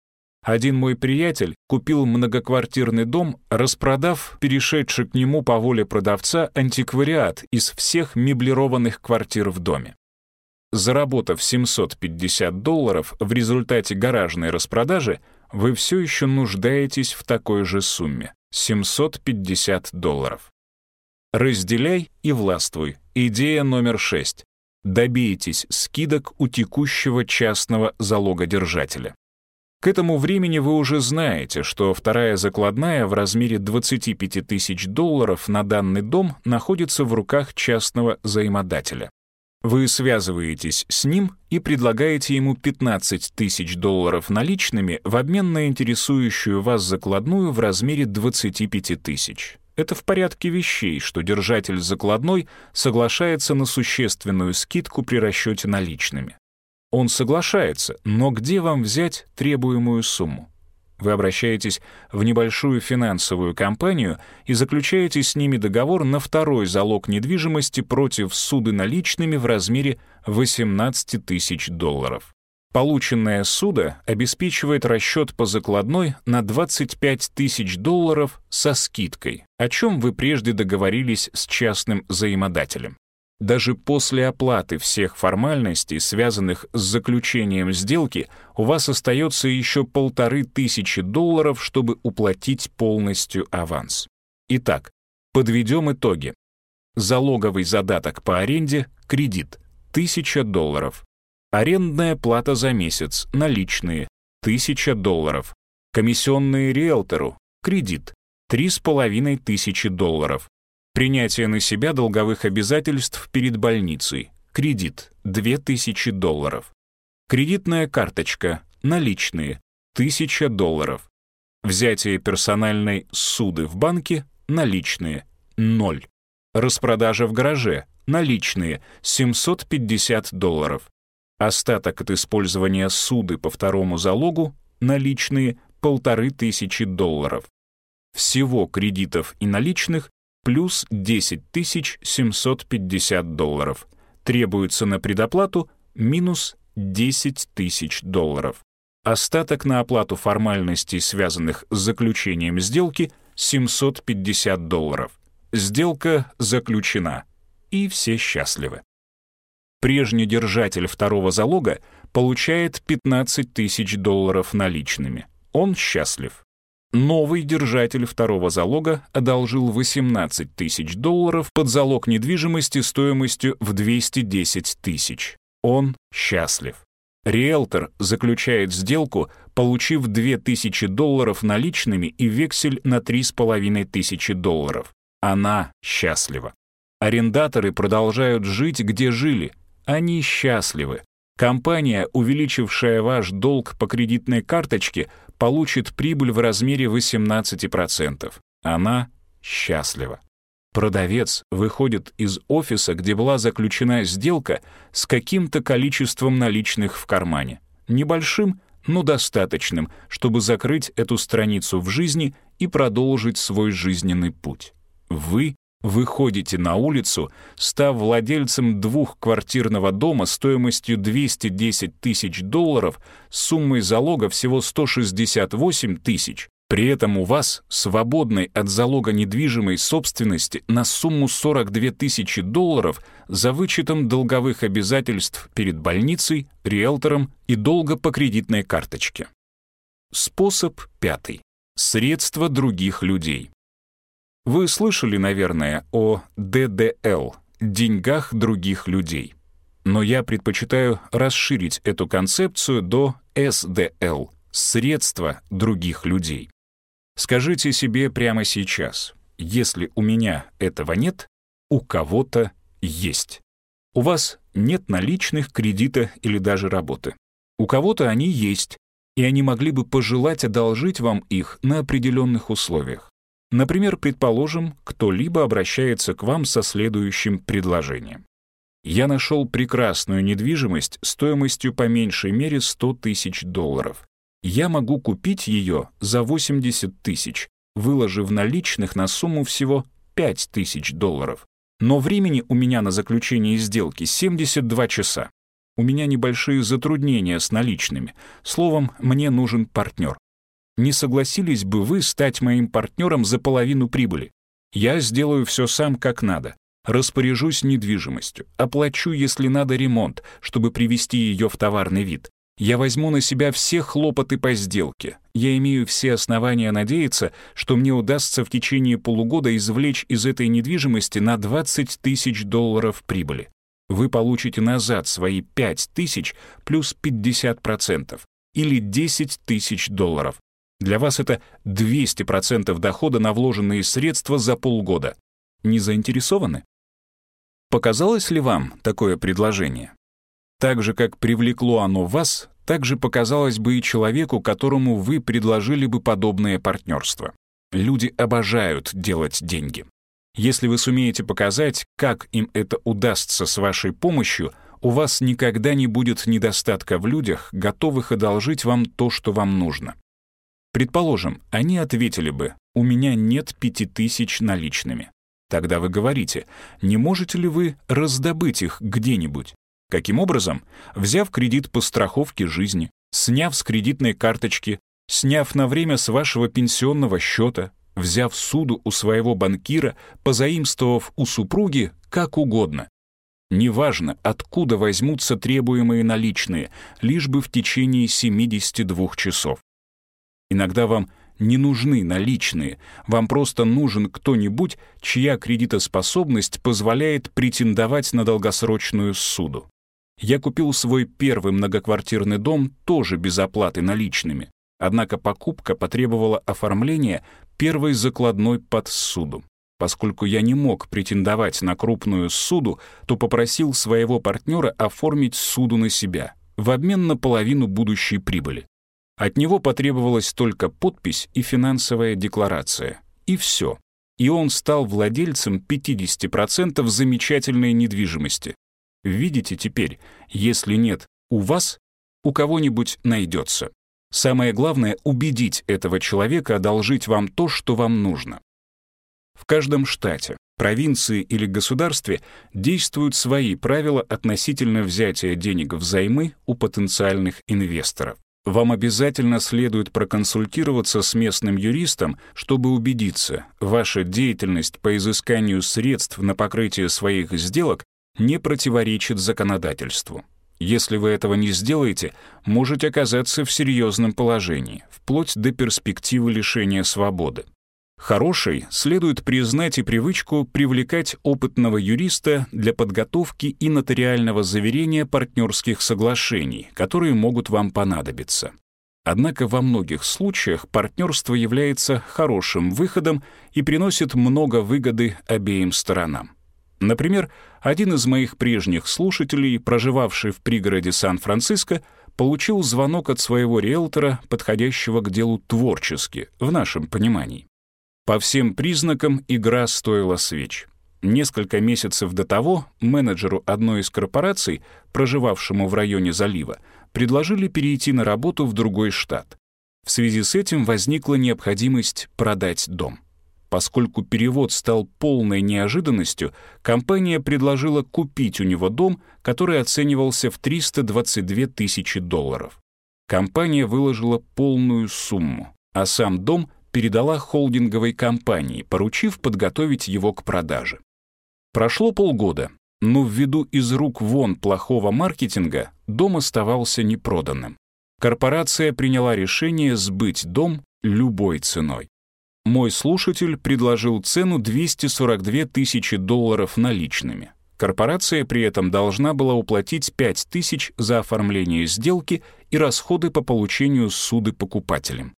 Один мой приятель купил многоквартирный дом, распродав перешедший к нему по воле продавца антиквариат из всех меблированных квартир в доме. Заработав 750 долларов в результате гаражной распродажи, вы все еще нуждаетесь в такой же сумме — 750 долларов. Разделяй и властвуй. Идея номер шесть. Добейтесь скидок у текущего частного залогодержателя. К этому времени вы уже знаете, что вторая закладная в размере 25 тысяч долларов на данный дом находится в руках частного взаимодателя. Вы связываетесь с ним и предлагаете ему 15 тысяч долларов наличными в обмен на интересующую вас закладную в размере 25 тысяч. Это в порядке вещей, что держатель закладной соглашается на существенную скидку при расчете наличными. Он соглашается, но где вам взять требуемую сумму? Вы обращаетесь в небольшую финансовую компанию и заключаете с ними договор на второй залог недвижимости против суды наличными в размере 18 тысяч долларов. Полученное суда обеспечивает расчет по закладной на 25 тысяч долларов со скидкой, о чем вы прежде договорились с частным заимодателем. Даже после оплаты всех формальностей, связанных с заключением сделки, у вас остается еще полторы тысячи долларов, чтобы уплатить полностью аванс. Итак, подведем итоги. Залоговый задаток по аренде — кредит — 1000 долларов. Арендная плата за месяц, наличные, 1000 долларов. Комиссионные риэлтору, кредит, 3500 долларов. Принятие на себя долговых обязательств перед больницей, кредит, 2000 долларов. Кредитная карточка, наличные, 1000 долларов. Взятие персональной суды в банке, наличные, 0. Распродажа в гараже, наличные 750 долларов. Остаток от использования суды по второму залогу наличные полторы тысячи долларов. Всего кредитов и наличных плюс 10 750 долларов. Требуется на предоплату минус 10 тысяч долларов. Остаток на оплату формальностей, связанных с заключением сделки, 750 долларов. Сделка заключена, и все счастливы. Прежний держатель второго залога получает 15 тысяч долларов наличными. Он счастлив. Новый держатель второго залога одолжил 18 тысяч долларов под залог недвижимости стоимостью в 210 тысяч. Он счастлив. Риэлтор заключает сделку, получив 2000 долларов наличными и вексель на 3500 долларов. Она счастлива. Арендаторы продолжают жить, где жили. Они счастливы. Компания, увеличившая ваш долг по кредитной карточке, получит прибыль в размере 18%. Она счастлива. Продавец выходит из офиса, где была заключена сделка, с каким-то количеством наличных в кармане. Небольшим, но достаточным, чтобы закрыть эту страницу в жизни и продолжить свой жизненный путь. Вы выходите на улицу, став владельцем двухквартирного дома стоимостью 210 тысяч долларов с суммой залога всего 168 тысяч, при этом у вас, свободной от залога недвижимой собственности на сумму 42 тысячи долларов за вычетом долговых обязательств перед больницей, риэлтором и долга по кредитной карточке. Способ пятый. Средства других людей. Вы слышали, наверное, о ДДЛ — деньгах других людей. Но я предпочитаю расширить эту концепцию до СДЛ — средства других людей. Скажите себе прямо сейчас, если у меня этого нет, у кого-то есть. У вас нет наличных, кредита или даже работы. У кого-то они есть, и они могли бы пожелать одолжить вам их на определенных условиях. Например, предположим, кто-либо обращается к вам со следующим предложением. Я нашел прекрасную недвижимость стоимостью по меньшей мере 100 тысяч долларов я могу купить ее за 80 тысяч, выложив наличных на сумму всего 5 тысяч долларов. Но времени у меня на заключение сделки 72 часа. У меня небольшие затруднения с наличными. Словом, мне нужен партнер. Не согласились бы вы стать моим партнером за половину прибыли? Я сделаю все сам как надо. Распоряжусь недвижимостью, оплачу, если надо, ремонт, чтобы привести ее в товарный вид. Я возьму на себя все хлопоты по сделке. Я имею все основания надеяться, что мне удастся в течение полугода извлечь из этой недвижимости на 20 тысяч долларов прибыли. Вы получите назад свои 5 тысяч плюс 50% или 10 тысяч долларов. Для вас это 200% дохода на вложенные средства за полгода. Не заинтересованы? Показалось ли вам такое предложение? Так же, как привлекло оно вас, так же показалось бы и человеку, которому вы предложили бы подобное партнерство. Люди обожают делать деньги. Если вы сумеете показать, как им это удастся с вашей помощью, у вас никогда не будет недостатка в людях, готовых одолжить вам то, что вам нужно. Предположим, они ответили бы, у меня нет пяти тысяч наличными. Тогда вы говорите, не можете ли вы раздобыть их где-нибудь? Каким образом? Взяв кредит по страховке жизни, сняв с кредитной карточки, сняв на время с вашего пенсионного счета, взяв суду у своего банкира, позаимствовав у супруги, как угодно. Неважно, откуда возьмутся требуемые наличные, лишь бы в течение 72 часов. Иногда вам не нужны наличные, вам просто нужен кто-нибудь, чья кредитоспособность позволяет претендовать на долгосрочную суду. Я купил свой первый многоквартирный дом тоже без оплаты наличными, однако покупка потребовала оформления первой закладной под суду. Поскольку я не мог претендовать на крупную суду, то попросил своего партнера оформить суду на себя в обмен на половину будущей прибыли. От него потребовалась только подпись и финансовая декларация. И все. и он стал владельцем 50% замечательной недвижимости. Видите теперь, если нет у вас, у кого-нибудь найдется. Самое главное — убедить этого человека одолжить вам то, что вам нужно. В каждом штате, провинции или государстве действуют свои правила относительно взятия денег взаймы у потенциальных инвесторов. Вам обязательно следует проконсультироваться с местным юристом, чтобы убедиться, ваша деятельность по изысканию средств на покрытие своих сделок не противоречит законодательству. Если вы этого не сделаете, можете оказаться в серьезном положении, вплоть до перспективы лишения свободы. Хорошей следует признать и привычку привлекать опытного юриста для подготовки и нотариального заверения партнерских соглашений, которые могут вам понадобиться. Однако во многих случаях партнерство является хорошим выходом и приносит много выгоды обеим сторонам. Например, один из моих прежних слушателей, проживавший в пригороде Сан-Франциско, получил звонок от своего риэлтора, подходящего к делу творчески, в нашем понимании. По всем признакам игра стоила свеч. Несколько месяцев до того менеджеру одной из корпораций, проживавшему в районе залива, предложили перейти на работу в другой штат. В связи с этим возникла необходимость продать дом. Поскольку перевод стал полной неожиданностью, компания предложила купить у него дом, который оценивался в 322 тысячи долларов. Компания выложила полную сумму, а сам дом передала холдинговой компании, поручив подготовить его к продаже. Прошло полгода, но ввиду из рук вон плохого маркетинга дом оставался непроданным. Корпорация приняла решение сбыть дом любой ценой. Мой слушатель предложил цену 242 тысячи долларов наличными. Корпорация при этом должна была уплатить 5 тысяч за оформление сделки и расходы по получению суды покупателям.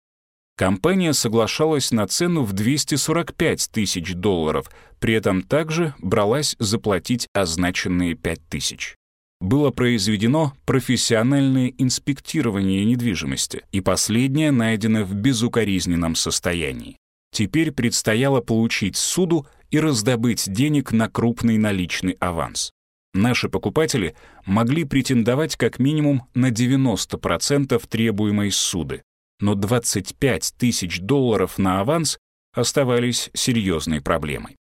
Компания соглашалась на цену в 245 тысяч долларов, при этом также бралась заплатить означенные 5 тысяч. Было произведено профессиональное инспектирование недвижимости, и последнее найдено в безукоризненном состоянии. Теперь предстояло получить суду и раздобыть денег на крупный наличный аванс. Наши покупатели могли претендовать как минимум на 90% требуемой суды, но 25 тысяч долларов на аванс оставались серьезной проблемой.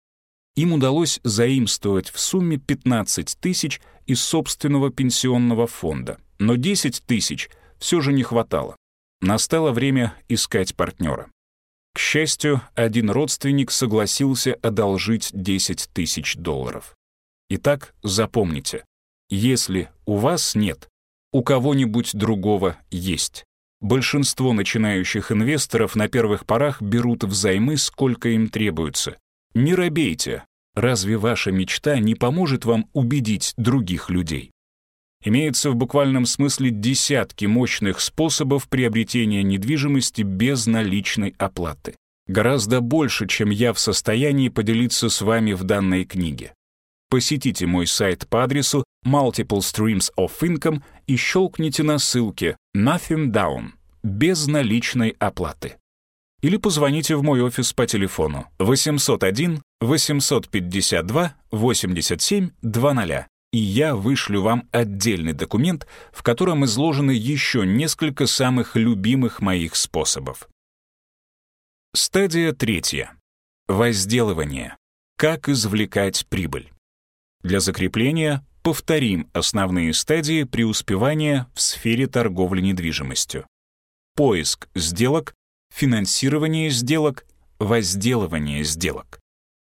Им удалось заимствовать в сумме 15 тысяч из собственного пенсионного фонда, но 10 тысяч все же не хватало. Настало время искать партнера. К счастью, один родственник согласился одолжить 10 тысяч долларов. Итак, запомните, если у вас нет, у кого-нибудь другого есть. Большинство начинающих инвесторов на первых порах берут взаймы, сколько им требуется. Не робейте. Разве ваша мечта не поможет вам убедить других людей? Имеется в буквальном смысле десятки мощных способов приобретения недвижимости без наличной оплаты. Гораздо больше, чем я в состоянии поделиться с вами в данной книге. Посетите мой сайт по адресу Multiple Streams of Income и щелкните на ссылке Nothing Down без наличной оплаты. Или позвоните в мой офис по телефону 801 852 87 00, и я вышлю вам отдельный документ, в котором изложены еще несколько самых любимых моих способов. Стадия третья. Возделывание. Как извлекать прибыль. Для закрепления повторим основные стадии преуспевания в сфере торговли недвижимостью. Поиск сделок, финансирование сделок, возделывание сделок.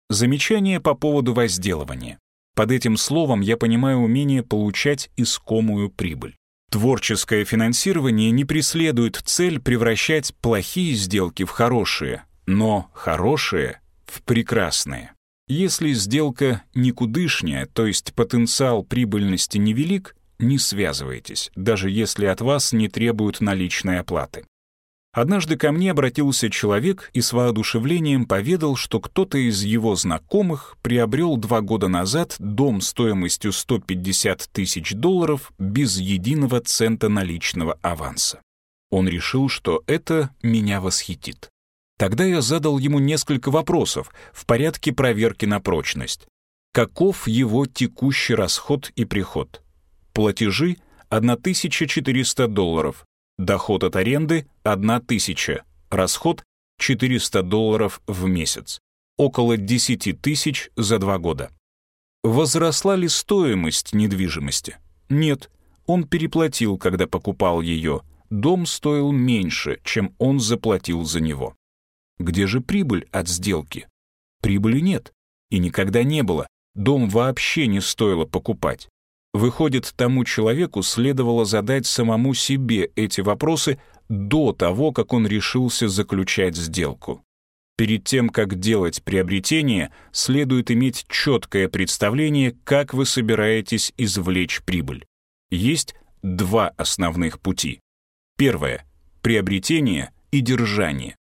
Замечание по поводу возделывания. Под этим словом я понимаю умение получать искомую прибыль. Творческое финансирование не преследует цель превращать плохие сделки в хорошие, но хорошие — в прекрасные. Если сделка никудышняя, то есть потенциал прибыльности невелик, не связывайтесь, даже если от вас не требуют наличной оплаты. Однажды ко мне обратился человек и с воодушевлением поведал, что кто-то из его знакомых приобрел два года назад дом стоимостью 150 тысяч долларов без единого цента наличного аванса. Он решил, что это меня восхитит. Тогда я задал ему несколько вопросов в порядке проверки на прочность. Каков его текущий расход и приход? Платежи — 1400 долларов, доход от аренды — 1000, расход — 400 долларов в месяц, около 10 тысяч за два года. Возросла ли стоимость недвижимости? Нет, он переплатил, когда покупал ее. Дом стоил меньше, чем он заплатил за него. Где же прибыль от сделки? Прибыли нет. И никогда не было. Дом вообще не стоило покупать. Выходит, тому человеку следовало задать самому себе эти вопросы до того, как он решился заключать сделку. Перед тем, как делать приобретение, следует иметь четкое представление, как вы собираетесь извлечь прибыль. Есть два основных пути. Первое — приобретение и держание.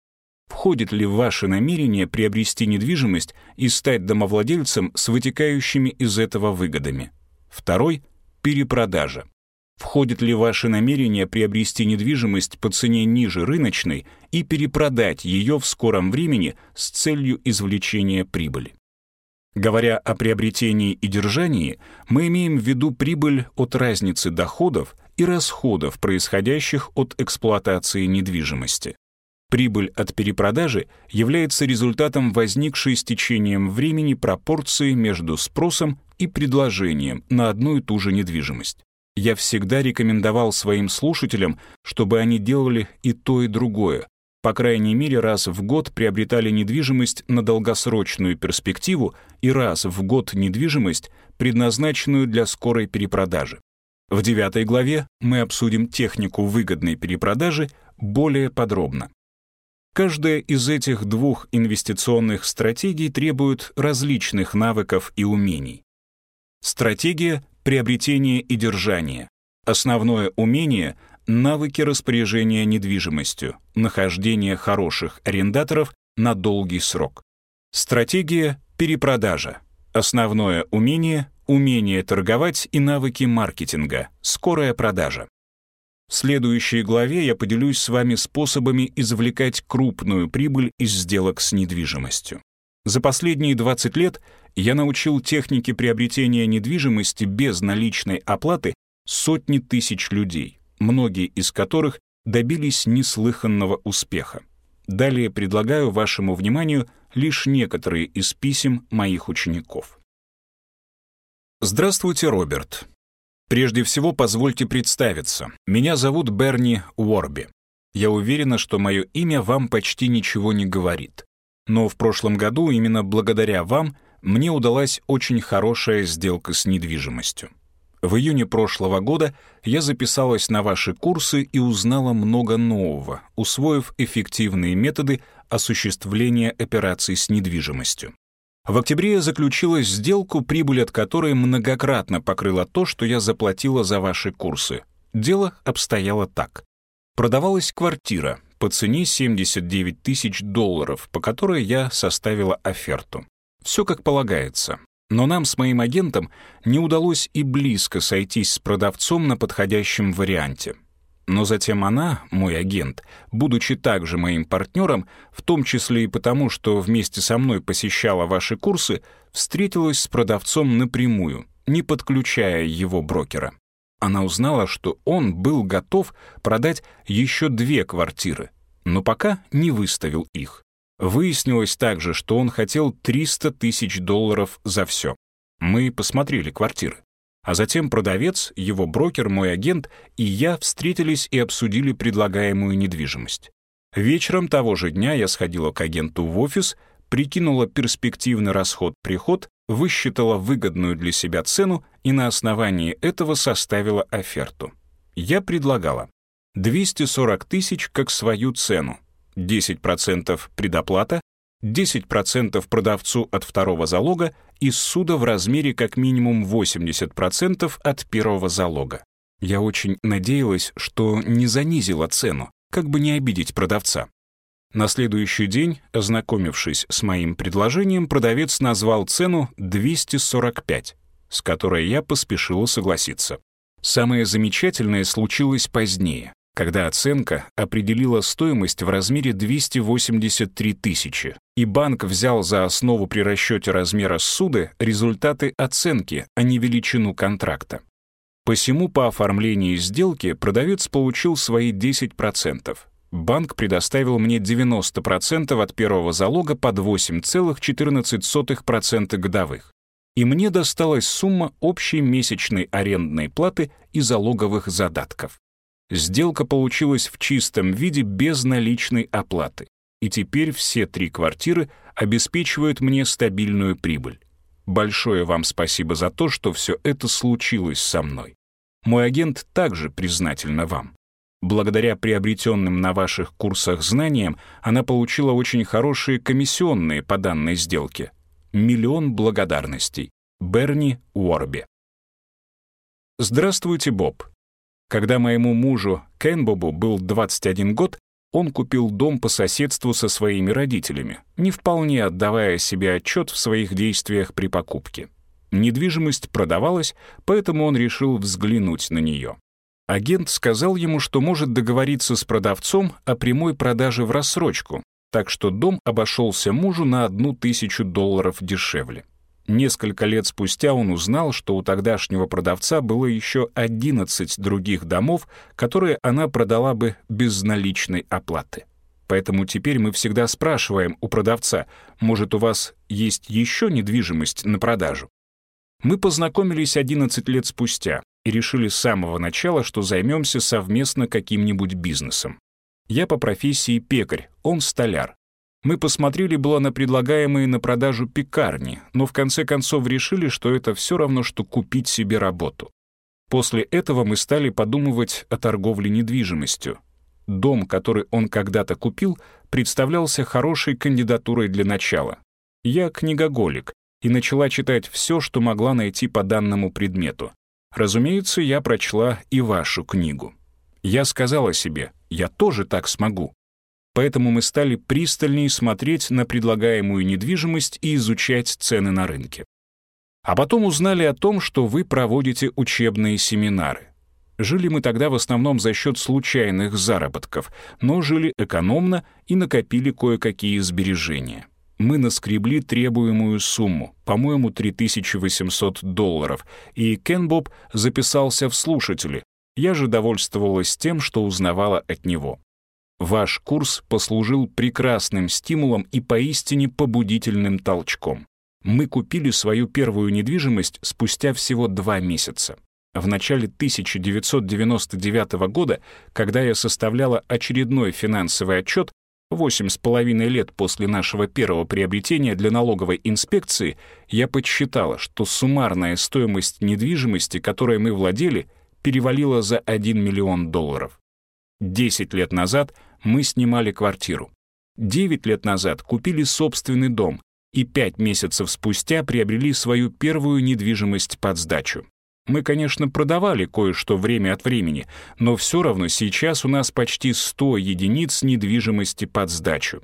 Входит ли в ваше намерение приобрести недвижимость и стать домовладельцем с вытекающими из этого выгодами? Второй — перепродажа. Входит ли в ваше намерение приобрести недвижимость по цене ниже рыночной и перепродать ее в скором времени с целью извлечения прибыли? Говоря о приобретении и держании, мы имеем в виду прибыль от разницы доходов и расходов, происходящих от эксплуатации недвижимости. Прибыль от перепродажи является результатом возникшей с течением времени пропорции между спросом и предложением на одну и ту же недвижимость. Я всегда рекомендовал своим слушателям, чтобы они делали и то, и другое. По крайней мере, раз в год приобретали недвижимость на долгосрочную перспективу и раз в год недвижимость, предназначенную для скорой перепродажи. В девятой главе мы обсудим технику выгодной перепродажи более подробно. Каждая из этих двух инвестиционных стратегий требует различных навыков и умений. Стратегия приобретения и держания. Основное умение — навыки распоряжения недвижимостью, нахождение хороших арендаторов на долгий срок. Стратегия перепродажа. Основное умение — умение торговать и навыки маркетинга, скорая продажа. В следующей главе я поделюсь с вами способами извлекать крупную прибыль из сделок с недвижимостью. За последние 20 лет я научил технике приобретения недвижимости без наличной оплаты сотни тысяч людей, многие из которых добились неслыханного успеха. Далее предлагаю вашему вниманию лишь некоторые из писем моих учеников. Здравствуйте, Роберт. Прежде всего, позвольте представиться. Меня зовут Берни Уорби. Я уверена, что мое имя вам почти ничего не говорит. Но в прошлом году именно благодаря вам мне удалась очень хорошая сделка с недвижимостью. В июне прошлого года я записалась на ваши курсы и узнала много нового, усвоив эффективные методы осуществления операций с недвижимостью. В октябре я заключила сделку, прибыль от которой многократно покрыла то, что я заплатила за ваши курсы. Дело обстояло так. Продавалась квартира по цене 79 тысяч долларов, по которой я составила оферту. Все как полагается. Но нам с моим агентом не удалось и близко сойтись с продавцом на подходящем варианте. Но затем она, мой агент, будучи также моим партнером, в том числе и потому, что вместе со мной посещала ваши курсы, встретилась с продавцом напрямую, не подключая его брокера. Она узнала, что он был готов продать еще две квартиры, но пока не выставил их. Выяснилось также, что он хотел 300 тысяч долларов за все. Мы посмотрели квартиры. А затем продавец, его брокер, мой агент и я встретились и обсудили предлагаемую недвижимость. Вечером того же дня я сходила к агенту в офис, прикинула перспективный расход-приход, высчитала выгодную для себя цену и на основании этого составила оферту. Я предлагала 240 тысяч как свою цену, 10% предоплата, 10% продавцу от второго залога и суда в размере как минимум 80% от первого залога. Я очень надеялась, что не занизила цену, как бы не обидеть продавца. На следующий день, ознакомившись с моим предложением, продавец назвал цену 245, с которой я поспешила согласиться. Самое замечательное случилось позднее. Когда оценка определила стоимость в размере 283 тысячи, и банк взял за основу при расчете размера суды результаты оценки, а не величину контракта. Посему по оформлении сделки продавец получил свои 10%. Банк предоставил мне 90% от первого залога под 8,14% годовых. И мне досталась сумма общей месячной арендной платы и залоговых задатков. Сделка получилась в чистом виде без наличной оплаты. И теперь все три квартиры обеспечивают мне стабильную прибыль. Большое вам спасибо за то, что все это случилось со мной. Мой агент также признательна вам. Благодаря приобретенным на ваших курсах знаниям она получила очень хорошие комиссионные по данной сделке. Миллион благодарностей. Берни Уорби. Здравствуйте, Боб. Когда моему мужу Кенбобу был 21 год, он купил дом по соседству со своими родителями, не вполне отдавая себе отчет в своих действиях при покупке. Недвижимость продавалась, поэтому он решил взглянуть на нее. Агент сказал ему, что может договориться с продавцом о прямой продаже в рассрочку, так что дом обошелся мужу на одну тысячу долларов дешевле. Несколько лет спустя он узнал, что у тогдашнего продавца было еще 11 других домов, которые она продала бы без наличной оплаты. Поэтому теперь мы всегда спрашиваем у продавца, может, у вас есть еще недвижимость на продажу? Мы познакомились 11 лет спустя и решили с самого начала, что займемся совместно каким-нибудь бизнесом. Я по профессии пекарь, он столяр. Мы посмотрели было на предлагаемые на продажу пекарни, но в конце концов решили, что это все равно, что купить себе работу. После этого мы стали подумывать о торговле недвижимостью. Дом, который он когда-то купил, представлялся хорошей кандидатурой для начала. Я книгоголик и начала читать все, что могла найти по данному предмету. Разумеется, я прочла и вашу книгу. Я сказала себе, я тоже так смогу поэтому мы стали пристальнее смотреть на предлагаемую недвижимость и изучать цены на рынке. А потом узнали о том, что вы проводите учебные семинары. Жили мы тогда в основном за счет случайных заработков, но жили экономно и накопили кое-какие сбережения. Мы наскребли требуемую сумму, по-моему, 3800 долларов, и Кен Боб записался в слушатели. Я же довольствовалась тем, что узнавала от него. Ваш курс послужил прекрасным стимулом и поистине побудительным толчком. Мы купили свою первую недвижимость спустя всего два месяца. В начале 1999 года, когда я составляла очередной финансовый отчет, восемь с половиной лет после нашего первого приобретения для налоговой инспекции, я подсчитала, что суммарная стоимость недвижимости, которой мы владели, перевалила за 1 миллион долларов. Десять лет назад — мы снимали квартиру. Девять лет назад купили собственный дом и пять месяцев спустя приобрели свою первую недвижимость под сдачу. Мы, конечно, продавали кое-что время от времени, но все равно сейчас у нас почти 100 единиц недвижимости под сдачу.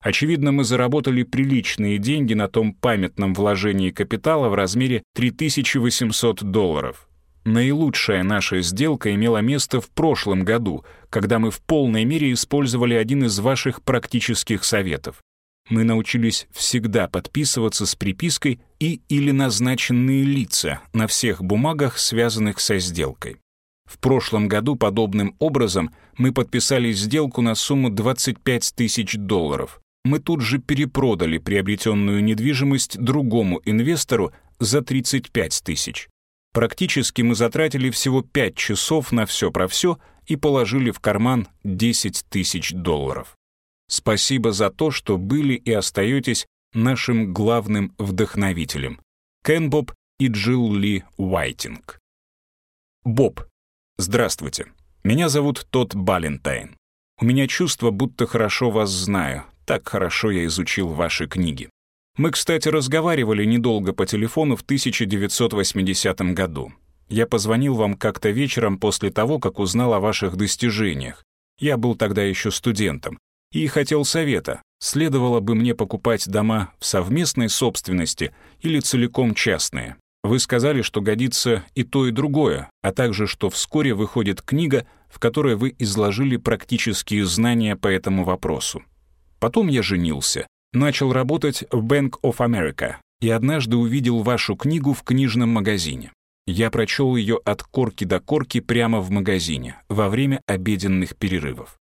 Очевидно, мы заработали приличные деньги на том памятном вложении капитала в размере 3800 долларов. Наилучшая наша сделка имела место в прошлом году, когда мы в полной мере использовали один из ваших практических советов. Мы научились всегда подписываться с припиской и или назначенные лица на всех бумагах, связанных со сделкой. В прошлом году подобным образом мы подписали сделку на сумму 25 тысяч долларов. Мы тут же перепродали приобретенную недвижимость другому инвестору за 35 тысяч. Практически мы затратили всего 5 часов на все про все и положили в карман 10 тысяч долларов. Спасибо за то, что были и остаетесь нашим главным вдохновителем. Кен Боб и Джилл Ли Уайтинг. Боб, здравствуйте. Меня зовут Тодд Балентайн. У меня чувство, будто хорошо вас знаю. Так хорошо я изучил ваши книги. Мы, кстати, разговаривали недолго по телефону в 1980 году. Я позвонил вам как-то вечером после того, как узнал о ваших достижениях. Я был тогда еще студентом. И хотел совета, следовало бы мне покупать дома в совместной собственности или целиком частные. Вы сказали, что годится и то, и другое, а также, что вскоре выходит книга, в которой вы изложили практические знания по этому вопросу. Потом я женился, начал работать в Bank of America и однажды увидел вашу книгу в книжном магазине. Я прочел ее от корки до корки прямо в магазине, во время обеденных перерывов.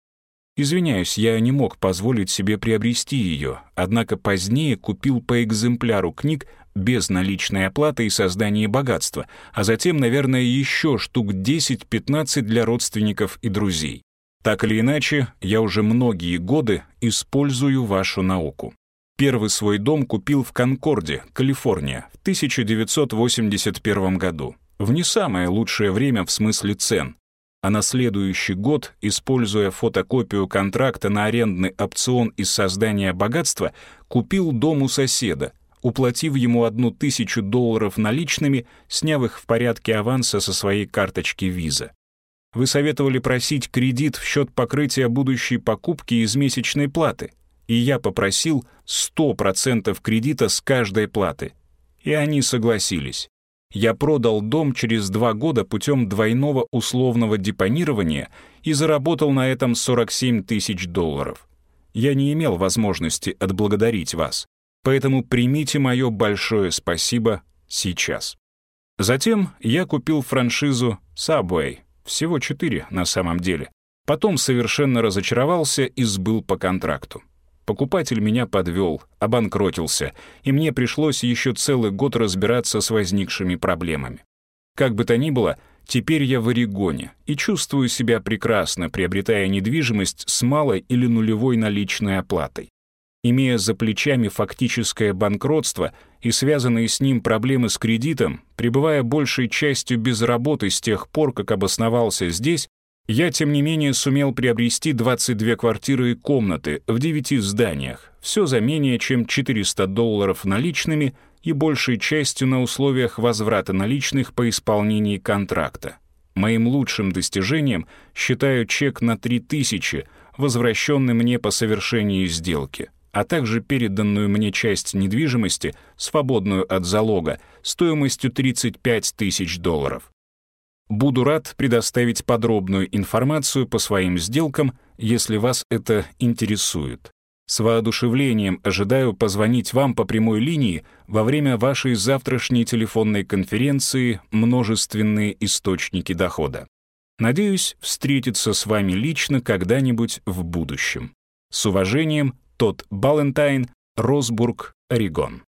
Извиняюсь, я не мог позволить себе приобрести ее, однако позднее купил по экземпляру книг без наличной оплаты и создания богатства, а затем, наверное, еще штук 10-15 для родственников и друзей. Так или иначе, я уже многие годы использую вашу науку. Первый свой дом купил в Конкорде, Калифорния, в 1981 году. В не самое лучшее время в смысле цен. А на следующий год, используя фотокопию контракта на арендный опцион из создания богатства, купил дом у соседа, уплатив ему одну тысячу долларов наличными, сняв их в порядке аванса со своей карточки виза. Вы советовали просить кредит в счет покрытия будущей покупки из месячной платы, и я попросил 100% кредита с каждой платы. И они согласились. Я продал дом через два года путем двойного условного депонирования и заработал на этом 47 тысяч долларов. Я не имел возможности отблагодарить вас, поэтому примите мое большое спасибо сейчас. Затем я купил франшизу Subway, всего четыре на самом деле. Потом совершенно разочаровался и сбыл по контракту. Покупатель меня подвел, обанкротился, и мне пришлось еще целый год разбираться с возникшими проблемами. Как бы то ни было, теперь я в Орегоне и чувствую себя прекрасно, приобретая недвижимость с малой или нулевой наличной оплатой. Имея за плечами фактическое банкротство и связанные с ним проблемы с кредитом, пребывая большей частью без работы с тех пор, как обосновался здесь, я, тем не менее, сумел приобрести 22 квартиры и комнаты в 9 зданиях, все за менее чем 400 долларов наличными и большей частью на условиях возврата наличных по исполнении контракта. Моим лучшим достижением считаю чек на 3000, возвращенный мне по совершении сделки, а также переданную мне часть недвижимости, свободную от залога, стоимостью 35 тысяч долларов. Буду рад предоставить подробную информацию по своим сделкам, если вас это интересует. С воодушевлением ожидаю позвонить вам по прямой линии во время вашей завтрашней телефонной конференции «Множественные источники дохода». Надеюсь встретиться с вами лично когда-нибудь в будущем. С уважением, Тодд Балентайн, Росбург, Орегон.